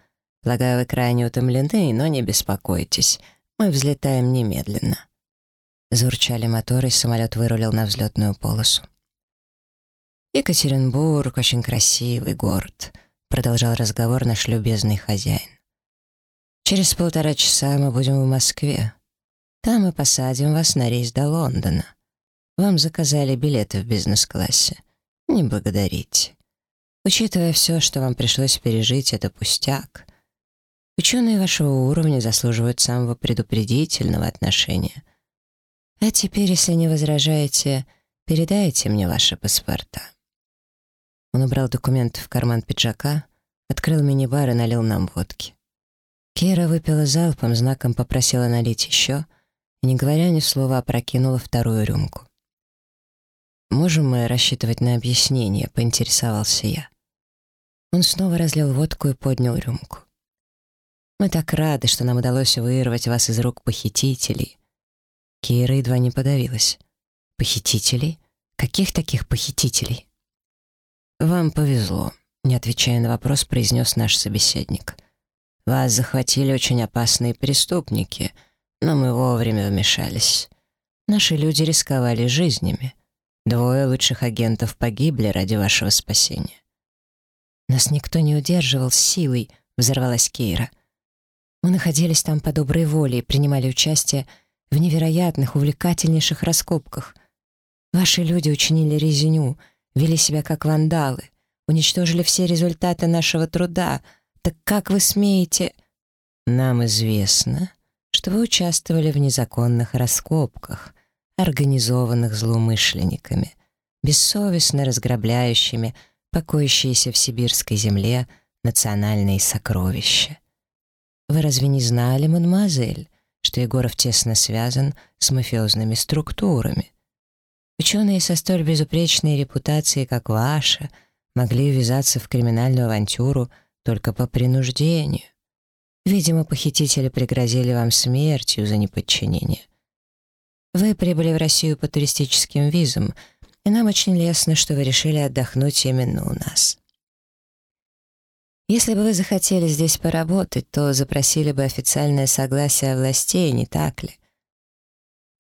«Полагаю, вы крайне утомлены, но не беспокойтесь. Мы взлетаем немедленно». Заурчали моторы, и самолет вырулил на взлетную полосу. Екатеринбург — очень красивый город», — продолжал разговор наш любезный хозяин. «Через полтора часа мы будем в Москве. Там мы посадим вас на рейс до Лондона. Вам заказали билеты в бизнес-классе. Не благодарите. Учитывая все, что вам пришлось пережить, это пустяк. Ученые вашего уровня заслуживают самого предупредительного отношения. А теперь, если не возражаете, передайте мне ваши паспорта». Он убрал документы в карман пиджака, открыл мини-бар и налил нам водки. Кира выпила залпом, знаком попросила налить еще и, не говоря ни слова, опрокинула вторую рюмку. «Можем мы рассчитывать на объяснение?» — поинтересовался я. Он снова разлил водку и поднял рюмку. «Мы так рады, что нам удалось вырвать вас из рук похитителей». Кира едва не подавилась. «Похитителей? Каких таких похитителей?» «Вам повезло», — не отвечая на вопрос, произнес наш собеседник. «Вас захватили очень опасные преступники, но мы вовремя вмешались. Наши люди рисковали жизнями. Двое лучших агентов погибли ради вашего спасения». «Нас никто не удерживал силой», — взорвалась Кейра. «Мы находились там по доброй воле и принимали участие в невероятных, увлекательнейших раскопках. Ваши люди учинили резню, вели себя как вандалы, уничтожили все результаты нашего труда. Так как вы смеете...» «Нам известно, что вы участвовали в незаконных раскопках», организованных злоумышленниками, бессовестно разграбляющими покоящиеся в сибирской земле национальные сокровища. Вы разве не знали, мадемуазель, что Егоров тесно связан с мафиозными структурами? Ученые со столь безупречной репутацией, как ваша, могли ввязаться в криминальную авантюру только по принуждению. Видимо, похитители пригрозили вам смертью за неподчинение. Вы прибыли в Россию по туристическим визам, и нам очень лестно, что вы решили отдохнуть именно у нас. Если бы вы захотели здесь поработать, то запросили бы официальное согласие властей, не так ли?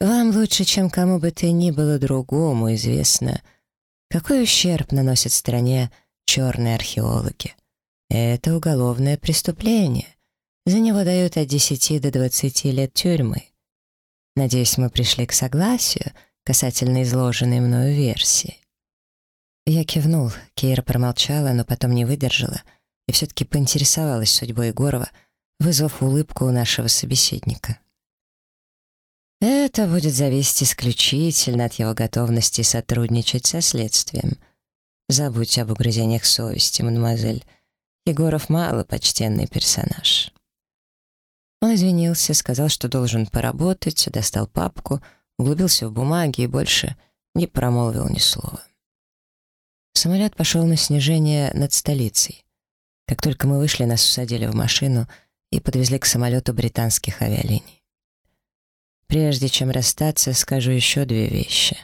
Вам лучше, чем кому бы то ни было другому, известно, какой ущерб наносят стране черные археологи. Это уголовное преступление. За него дают от 10 до 20 лет тюрьмы. Надеюсь, мы пришли к согласию касательно изложенной мною версии. Я кивнул, Кейра промолчала, но потом не выдержала и все-таки поинтересовалась судьбой Егорова, вызвав улыбку у нашего собеседника. Это будет зависеть исключительно от его готовности сотрудничать со следствием. Забудьте об угрызениях совести, мадемуазель. Егоров мало почтенный персонаж. Он извинился, сказал, что должен поработать, достал папку, углубился в бумаги и больше не промолвил ни слова. Самолет пошел на снижение над столицей. Как только мы вышли, нас усадили в машину и подвезли к самолету британских авиалиний. Прежде чем расстаться, скажу еще две вещи.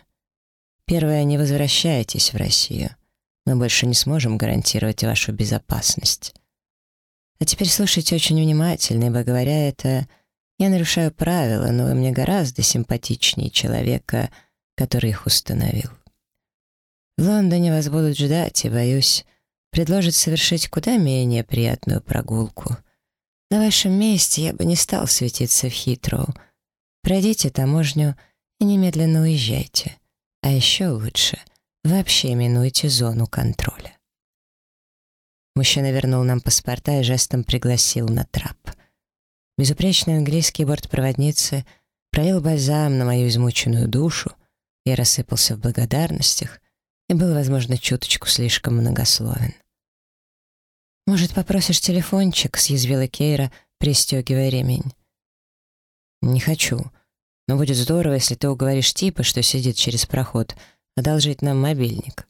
Первое, не возвращайтесь в Россию. Мы больше не сможем гарантировать вашу безопасность. А теперь слушайте очень внимательно, ибо говоря это, я нарушаю правила, но вы мне гораздо симпатичнее человека, который их установил. В Лондоне вас будут ждать, и, боюсь, предложат совершить куда менее приятную прогулку. На вашем месте я бы не стал светиться в Хитроу. Пройдите таможню и немедленно уезжайте. А еще лучше — вообще минуйте зону контроля. Мужчина вернул нам паспорта и жестом пригласил на трап. Безупречный английский бортпроводницы пролил бальзам на мою измученную душу, я рассыпался в благодарностях и был, возможно, чуточку слишком многословен. «Может, попросишь телефончик?» — съязвила Кейра, пристегивая ремень. «Не хочу. Но будет здорово, если ты уговоришь типа, что сидит через проход, одолжить нам мобильник».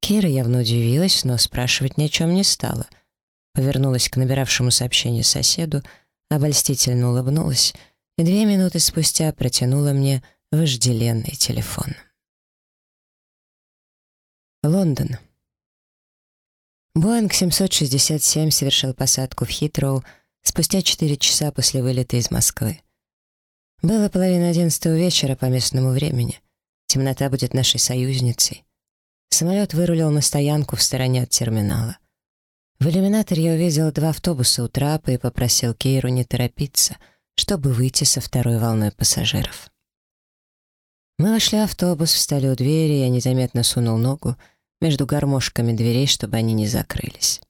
Кира явно удивилась, но спрашивать ни о чем не стала. Повернулась к набиравшему сообщение соседу, обольстительно улыбнулась и две минуты спустя протянула мне вожделенный телефон. Лондон. Боинг 767 совершил посадку в Хитроу спустя 4 часа после вылета из Москвы. Было половина одиннадцатого вечера по местному времени. Темнота будет нашей союзницей. Самолет вырулил на стоянку в стороне от терминала. В иллюминаторе я увидел два автобуса у трапа и попросил Кейру не торопиться, чтобы выйти со второй волной пассажиров. Мы вошли в автобус, встали у двери, я незаметно сунул ногу между гармошками дверей, чтобы они не закрылись.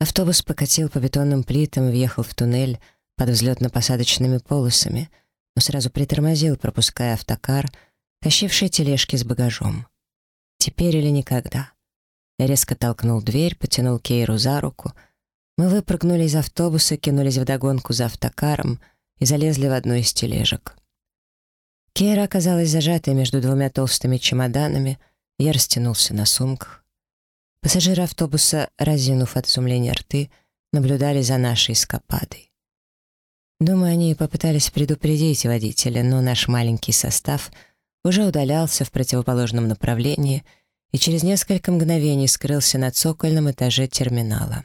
Автобус покатил по бетонным плитам, въехал в туннель под взлетно-посадочными полосами, но сразу притормозил, пропуская автокар, тащивший тележки с багажом. Теперь или никогда. Я резко толкнул дверь, потянул Кейру за руку. Мы выпрыгнули из автобуса, кинулись вдогонку за автокаром и залезли в одну из тележек. Кейра оказалась зажатой между двумя толстыми чемоданами, я растянулся на сумках. Пассажиры автобуса, разинув от изумления рты, наблюдали за нашей эскападой. Думаю, они попытались предупредить водителя, но наш маленький состав уже удалялся в противоположном направлении и через несколько мгновений скрылся на цокольном этаже терминала.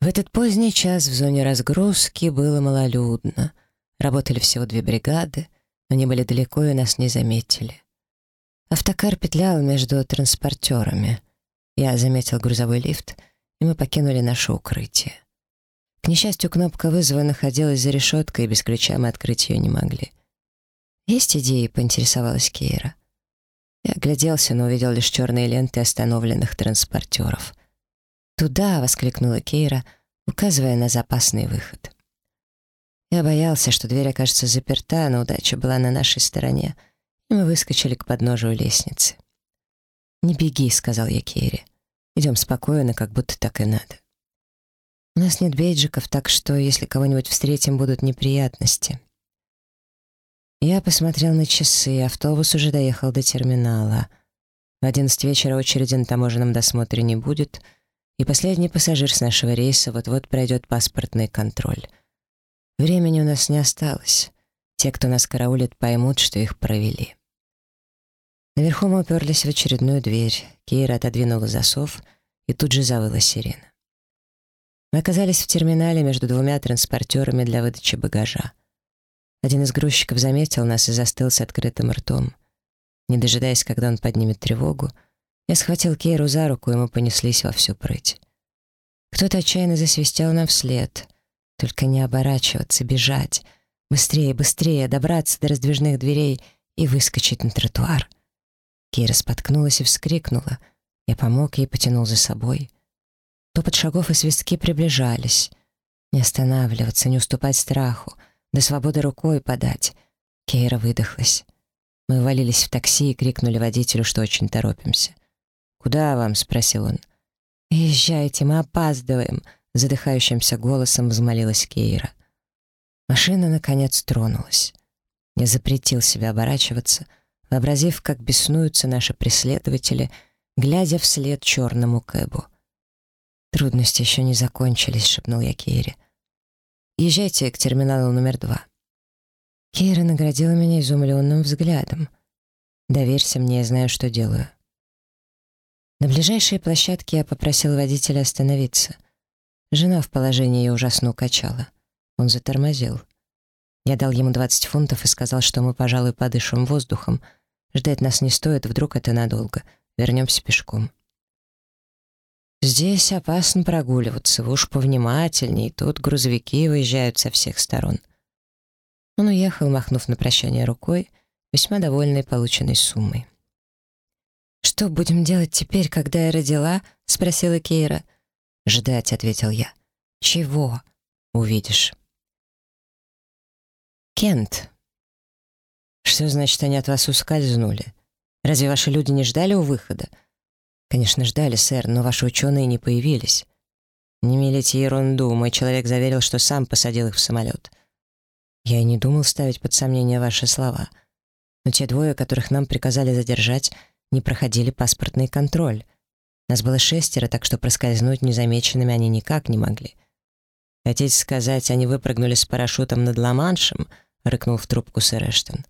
В этот поздний час в зоне разгрузки было малолюдно. Работали всего две бригады, но они были далеко и нас не заметили. Автокар петлял между транспортерами. Я заметил грузовой лифт, и мы покинули наше укрытие. К несчастью, кнопка вызова находилась за решеткой, и без ключа мы открыть ее не могли. «Есть идеи?» — поинтересовалась Кейра. Я огляделся, но увидел лишь черные ленты остановленных транспортеров. «Туда!» — воскликнула Кейра, указывая на запасный выход. Я боялся, что дверь окажется заперта, но удача была на нашей стороне — и мы выскочили к подножию лестницы. «Не беги», — сказал я Керри. «Идем спокойно, как будто так и надо». «У нас нет бейджиков, так что, если кого-нибудь встретим, будут неприятности». Я посмотрел на часы, автобус уже доехал до терминала. В одиннадцать вечера очереди на таможенном досмотре не будет, и последний пассажир с нашего рейса вот-вот пройдет паспортный контроль. Времени у нас не осталось. Те, кто нас караулит, поймут, что их провели. Наверху мы уперлись в очередную дверь. Кейра отодвинула засов, и тут же завыла сирена. Мы оказались в терминале между двумя транспортерами для выдачи багажа. Один из грузчиков заметил нас и застыл с открытым ртом. Не дожидаясь, когда он поднимет тревогу, я схватил Кейру за руку, и мы понеслись во всю прыть. Кто-то отчаянно засвистел нам вслед. Только не оборачиваться, бежать. Быстрее, быстрее, добраться до раздвижных дверей и выскочить на тротуар — Кира споткнулась и вскрикнула. Я помог ей, потянул за собой. Топот шагов и свистки приближались. Не останавливаться, не уступать страху, до свободы рукой подать. Кейра выдохлась. Мы валились в такси и крикнули водителю, что очень торопимся. «Куда вам?» — спросил он. «Езжайте, мы опаздываем», — задыхающимся голосом взмолилась Кейра. Машина, наконец, тронулась. Я запретил себе оборачиваться — вообразив, как беснуются наши преследователи, глядя вслед черному Кэбу. «Трудности еще не закончились», — шепнул я Кейре. «Езжайте к терминалу номер два». Кейра наградила меня изумленным взглядом. «Доверься мне, я знаю, что делаю». На ближайшей площадке я попросил водителя остановиться. Жена в положении ее ужасно укачала. Он затормозил. Я дал ему 20 фунтов и сказал, что мы, пожалуй, подышим воздухом — Ждать нас не стоит, вдруг это надолго. Вернемся пешком. Здесь опасно прогуливаться, вы уж повнимательней, тут грузовики выезжают со всех сторон. Он уехал, махнув на прощание рукой, весьма довольный полученной суммой. «Что будем делать теперь, когда я родила?» — спросила Кейра. «Ждать», — ответил я. «Чего?» «Увидишь». Кент. Что значит, они от вас ускользнули? Разве ваши люди не ждали у выхода? Конечно, ждали, сэр, но ваши ученые не появились. Не мелите ерунду, мой человек заверил, что сам посадил их в самолет. Я и не думал ставить под сомнение ваши слова. Но те двое, которых нам приказали задержать, не проходили паспортный контроль. Нас было шестеро, так что проскользнуть незамеченными они никак не могли. Хотите сказать, они выпрыгнули с парашютом над Ла-Маншем? — рыкнул в трубку сэр Эштон.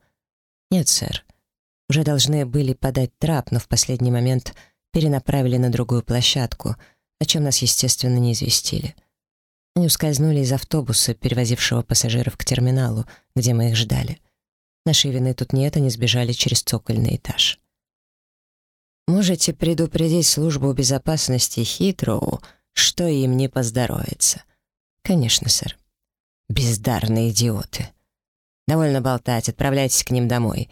«Нет, сэр. Уже должны были подать трап, но в последний момент перенаправили на другую площадку, о чем нас, естественно, не известили. Они ускользнули из автобуса, перевозившего пассажиров к терминалу, где мы их ждали. Нашей вины тут нет, они сбежали через цокольный этаж. Можете предупредить службу безопасности Хитроу, что им не поздоровится. Конечно, сэр. Бездарные идиоты. Довольно болтать, отправляйтесь к ним домой.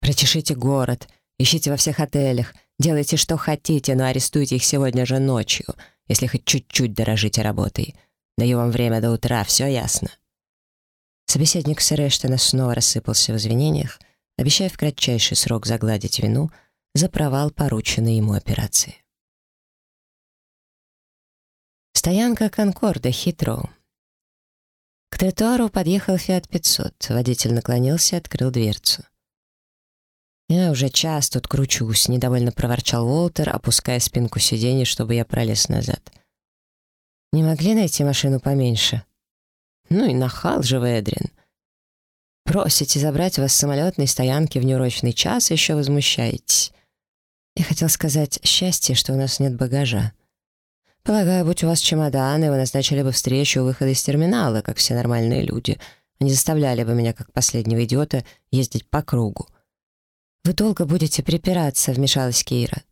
Прочешите город, ищите во всех отелях, делайте что хотите, но арестуйте их сегодня же ночью, если хоть чуть-чуть дорожите работой. Даю вам время до утра, все ясно. Собеседник сэра Эштона снова рассыпался в извинениях, обещая в кратчайший срок загладить вину — за провал порученной ему операции. Стоянка «Конкорда» Хитроу. К тротуару подъехал «Фиат 500». Водитель наклонился и открыл дверцу. «Я уже час тут кручусь», — недовольно проворчал Уолтер, опуская спинку сиденья, чтобы я пролез назад. «Не могли найти машину поменьше?» «Ну и нахал же вы, Эдрин. Просите забрать вас с самолетной стоянки в неурочный час, еще возмущаетесь. Я хотел сказать счастье, что у нас нет багажа. Полагаю, будь у вас чемоданы, вы назначили бы встречу у выхода из терминала, как все нормальные люди. Они заставляли бы меня, как последнего идиота, ездить по кругу. «Вы долго будете припираться», — вмешалась Кейра.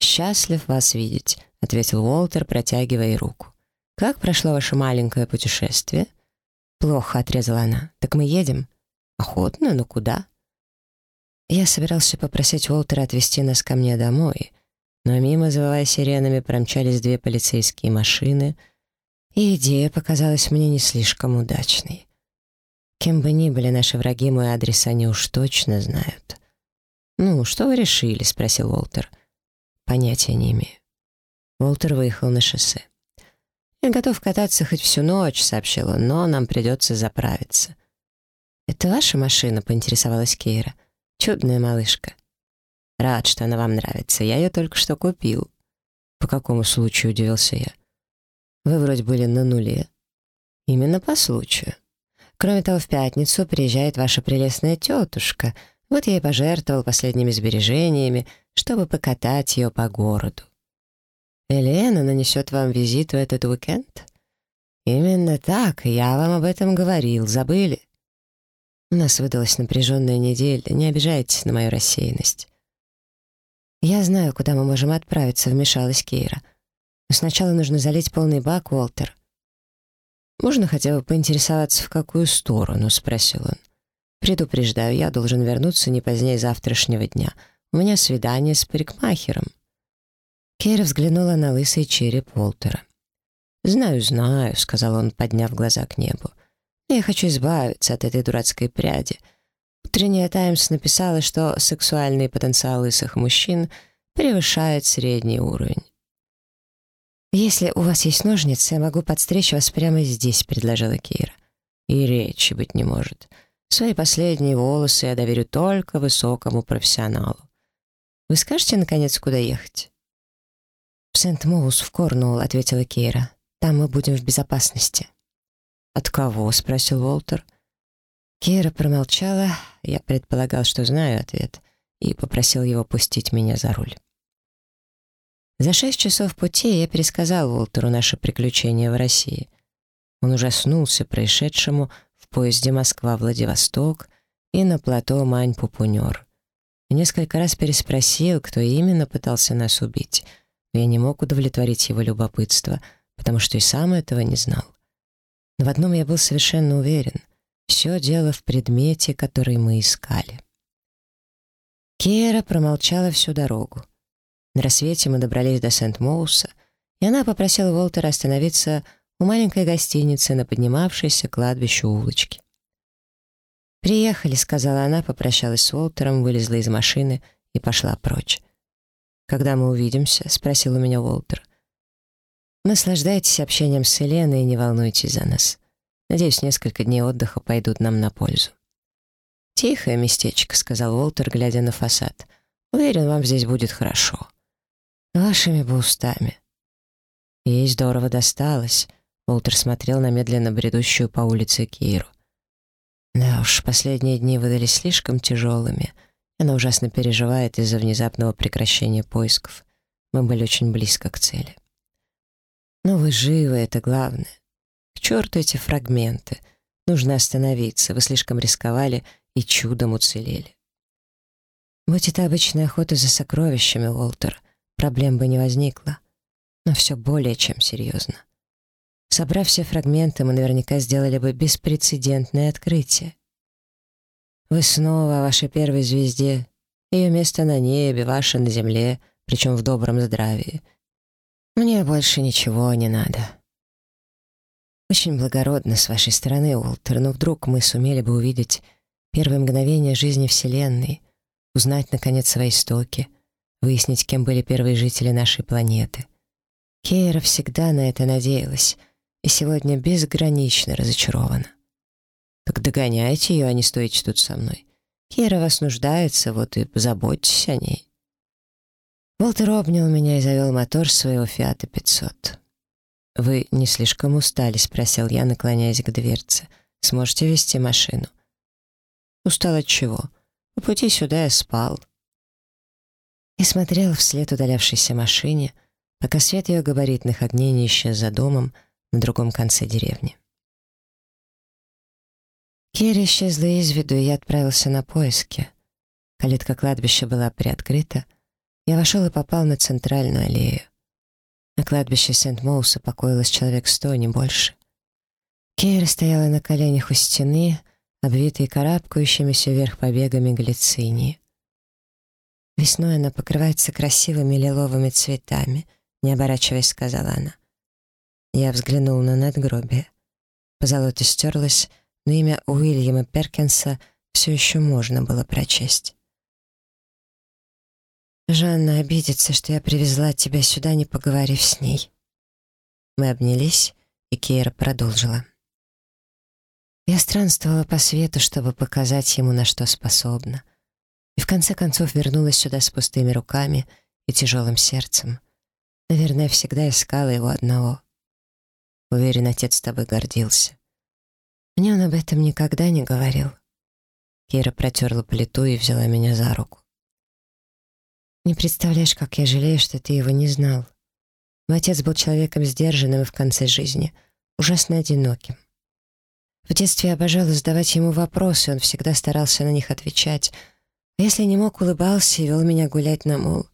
«Счастлив вас видеть», — ответил Уолтер, протягивая руку. «Как прошло ваше маленькое путешествие?» «Плохо», — отрезала она. «Так мы едем?» «Охотно, но куда?» Я собирался попросить Уолтера отвезти нас ко мне домой, но мимо, завывая сиренами, промчались две полицейские машины, и идея показалась мне не слишком удачной. Кем бы ни были наши враги, мой адрес они уж точно знают. «Ну, что вы решили?» — спросил Уолтер. «Понятия не имею». Уолтер выехал на шоссе. «Я готов кататься хоть всю ночь», — сообщил он, «но нам придется заправиться». «Это ваша машина?» — поинтересовалась Кейра. Чудная малышка. Рад, что она вам нравится. Я ее только что купил. По какому случаю, удивился я. Вы вроде были на нуле. Именно по случаю. Кроме того, в пятницу приезжает ваша прелестная тетушка. Вот я и пожертвовал последними сбережениями, чтобы покатать ее по городу. Елена нанесет вам визит в этот уикенд? Именно так, я вам об этом говорил, забыли? У нас выдалась напряженная неделя, не обижайтесь на мою рассеянность. «Я знаю, куда мы можем отправиться», — вмешалась Кейра. «Но сначала нужно залить полный бак, Уолтер». «Можно хотя бы поинтересоваться, в какую сторону?» — спросил он. «Предупреждаю, я должен вернуться не позднее завтрашнего дня. У меня свидание с парикмахером». Кейра взглянула на лысый череп Уолтера. «Знаю, знаю», — сказал он, подняв глаза к небу. Я хочу избавиться от этой дурацкой пряди. Утренняя «Таймс» написала, что сексуальный потенциал лысых мужчин превышает средний уровень. «Если у вас есть ножницы, я могу подстричь вас прямо здесь», — предложила Кира. «И речи быть не может. Свои последние волосы я доверю только высокому профессионалу. Вы скажете, наконец, куда ехать?» «В Сент-Моус, в Корнуолл», — ответила Кейра. «Там мы будем в безопасности». «От кого?» — спросил Уолтер. Кира промолчала, я предполагал, что знаю ответ, и попросил его пустить меня за руль. За шесть часов пути я пересказал Уолтеру наше приключение в России. Он ужаснулся происшедшему поезде Москва-Владивосток и на плато Мань-Пупунер. Несколько раз переспросил, кто именно пытался нас убить, но я не мог удовлетворить его любопытство, потому что и сам этого не знал. Но в одном я был совершенно уверен. Все дело в предмете, который мы искали. Кера промолчала всю дорогу. На рассвете мы добрались до Сент-Моуса, и она попросила Уолтера остановиться у маленькой гостиницы на поднимавшейся кладбищу улочке. «Приехали», — сказала она, попрощалась с Уолтером, вылезла из машины и пошла прочь. «Когда мы увидимся?» — спросил у меня Уолтер. Наслаждайтесь общением с Еленой и не волнуйтесь за нас. Надеюсь, несколько дней отдыха пойдут нам на пользу. «Тихое местечко», — сказал Уолтер, глядя на фасад. «Уверен, вам здесь будет хорошо. Вашими бы устами». Ей здорово досталось. Уолтер смотрел на медленно бредущую по улице Киру. Да уж, последние дни выдались слишком тяжелыми. Она ужасно переживает из-за внезапного прекращения поисков. Мы были очень близко к цели. Но вы живы, это главное. К черту эти фрагменты. Нужно остановиться, вы слишком рисковали и чудом уцелели. Будь это обычная охота за сокровищами, Уолтер, проблем бы не возникло. Но все более чем серьезно. Собрав все фрагменты, мы наверняка сделали бы беспрецедентное открытие. Вы снова о вашей первой звезде. Ее место на небе, ваше на земле, причем в добром здравии. Мне больше ничего не надо. Очень благородно с вашей стороны, Уолтер, но вдруг мы сумели бы увидеть первые мгновения жизни Вселенной, узнать, наконец, свои истоки, выяснить, кем были первые жители нашей планеты. Кейра всегда на это надеялась и сегодня безгранично разочарована. Так догоняйте ее, а не стойте тут со мной. Кейра вас нуждается, вот и позаботьтесь о ней. Волтер обнял меня и завел мотор своего «Фиата 500». «Вы не слишком устали?» — спросил я, наклоняясь к дверце. «Сможете вести машину?» «Устал от чего?» По пути сюда я спал. И смотрел вслед удалявшейся машине, пока свет ее габаритных огней не исчез за домом на другом конце деревни. Кира исчезла из виду, и я отправился на поиски. Калитка кладбища была приоткрыта. Я вошел и попал на центральную аллею. На кладбище Сент-Моуса покоилось человек сто, не больше. Кейра стояла на коленях у стены, обвитой карабкающимися вверх побегами глицинии. Весной она покрывается красивыми лиловыми цветами, не оборачиваясь, сказала она. Я взглянул на надгробие. Позолота стерлась, но имя Уильяма Перкинса все еще можно было прочесть. «Жанна обидится, что я привезла тебя сюда, не поговорив с ней». Мы обнялись, и Кейра продолжила. Я странствовала по свету, чтобы показать ему, на что способна. И в конце концов вернулась сюда с пустыми руками и тяжелым сердцем. Наверное, всегда искала его одного. Уверен, отец с тобой гордился. Мне он об этом никогда не говорил. Кира протерла плиту и взяла меня за руку. Не представляешь, как я жалею, что ты его не знал. Мой отец был человеком сдержанным и в конце жизни ужасно одиноким. В детстве я обожала задавать ему вопросы, он всегда старался на них отвечать. А если не мог, улыбался и вел меня гулять на мул.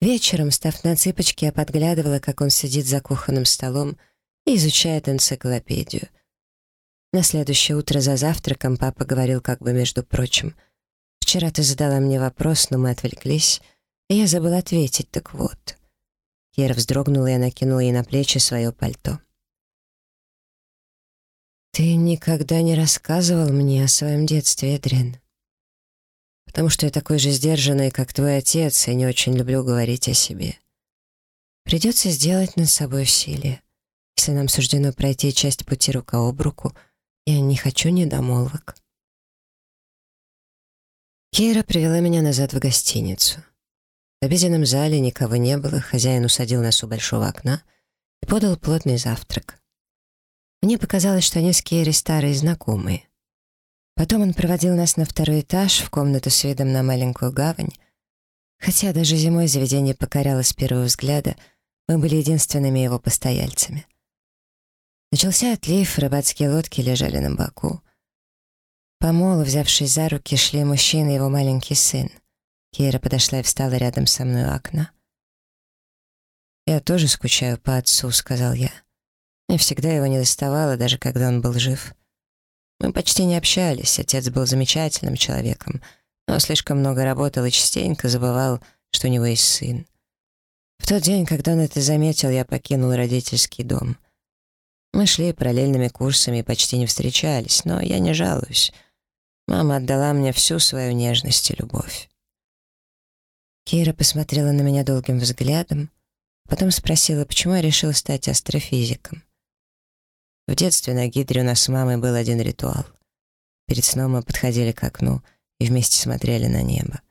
Вечером, став на цыпочки, я подглядывала, как он сидит за кухонным столом и изучает энциклопедию. На следующее утро за завтраком папа говорил как бы между прочим. «Вчера ты задала мне вопрос, но мы отвлеклись, и я забыл ответить, так вот». Кира вздрогнула и накинула ей на плечи свое пальто. «Ты никогда не рассказывал мне о своем детстве, Эдрин. Потому что я такой же сдержанный, как твой отец, и не очень люблю говорить о себе. Придется сделать над собой усилие. Если нам суждено пройти часть пути рука об руку, я не хочу недомолвок». Кейра привела меня назад в гостиницу. В обеденном зале никого не было, хозяин усадил нас у большого окна и подал плотный завтрак. Мне показалось, что они с Керри старые знакомые. Потом он проводил нас на второй этаж, в комнату с видом на маленькую гавань. Хотя даже зимой заведение покоряло с первого взгляда, мы были единственными его постояльцами. Начался отлив, рыбацкие лодки лежали на боку. По молу, взявшись за руки, шли мужчина и его маленький сын. Кира подошла и встала рядом со мной у окна. «Я тоже скучаю по отцу», — сказал я. Мне всегда его не доставало, даже когда он был жив. Мы почти не общались, отец был замечательным человеком, но слишком много работал и частенько забывал, что у него есть сын. В тот день, когда он это заметил, я покинул родительский дом. Мы шли параллельными курсами и почти не встречались, но я не жалуюсь. Мама отдала мне всю свою нежность и любовь. Кира посмотрела на меня долгим взглядом, потом спросила, почему я решила стать астрофизиком. В детстве на Гидре у нас с мамой был один ритуал. Перед сном мы подходили к окну и вместе смотрели на небо.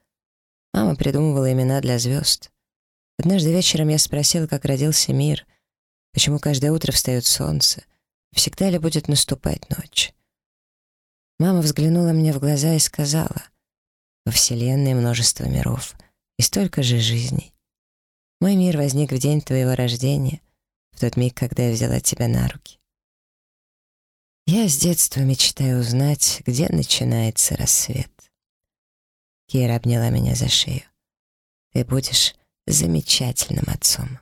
Мама придумывала имена для звезд. Однажды вечером я спросила, как родился мир, почему каждое утро встает солнце, всегда ли будет наступать ночь. Мама взглянула мне в глаза и сказала, «Во Вселенной множество миров и столько же жизней. Мой мир возник в день твоего рождения, в тот миг, когда я взяла тебя на руки. Я с детства мечтаю узнать, где начинается рассвет. Кира обняла меня за шею. Ты будешь замечательным отцом.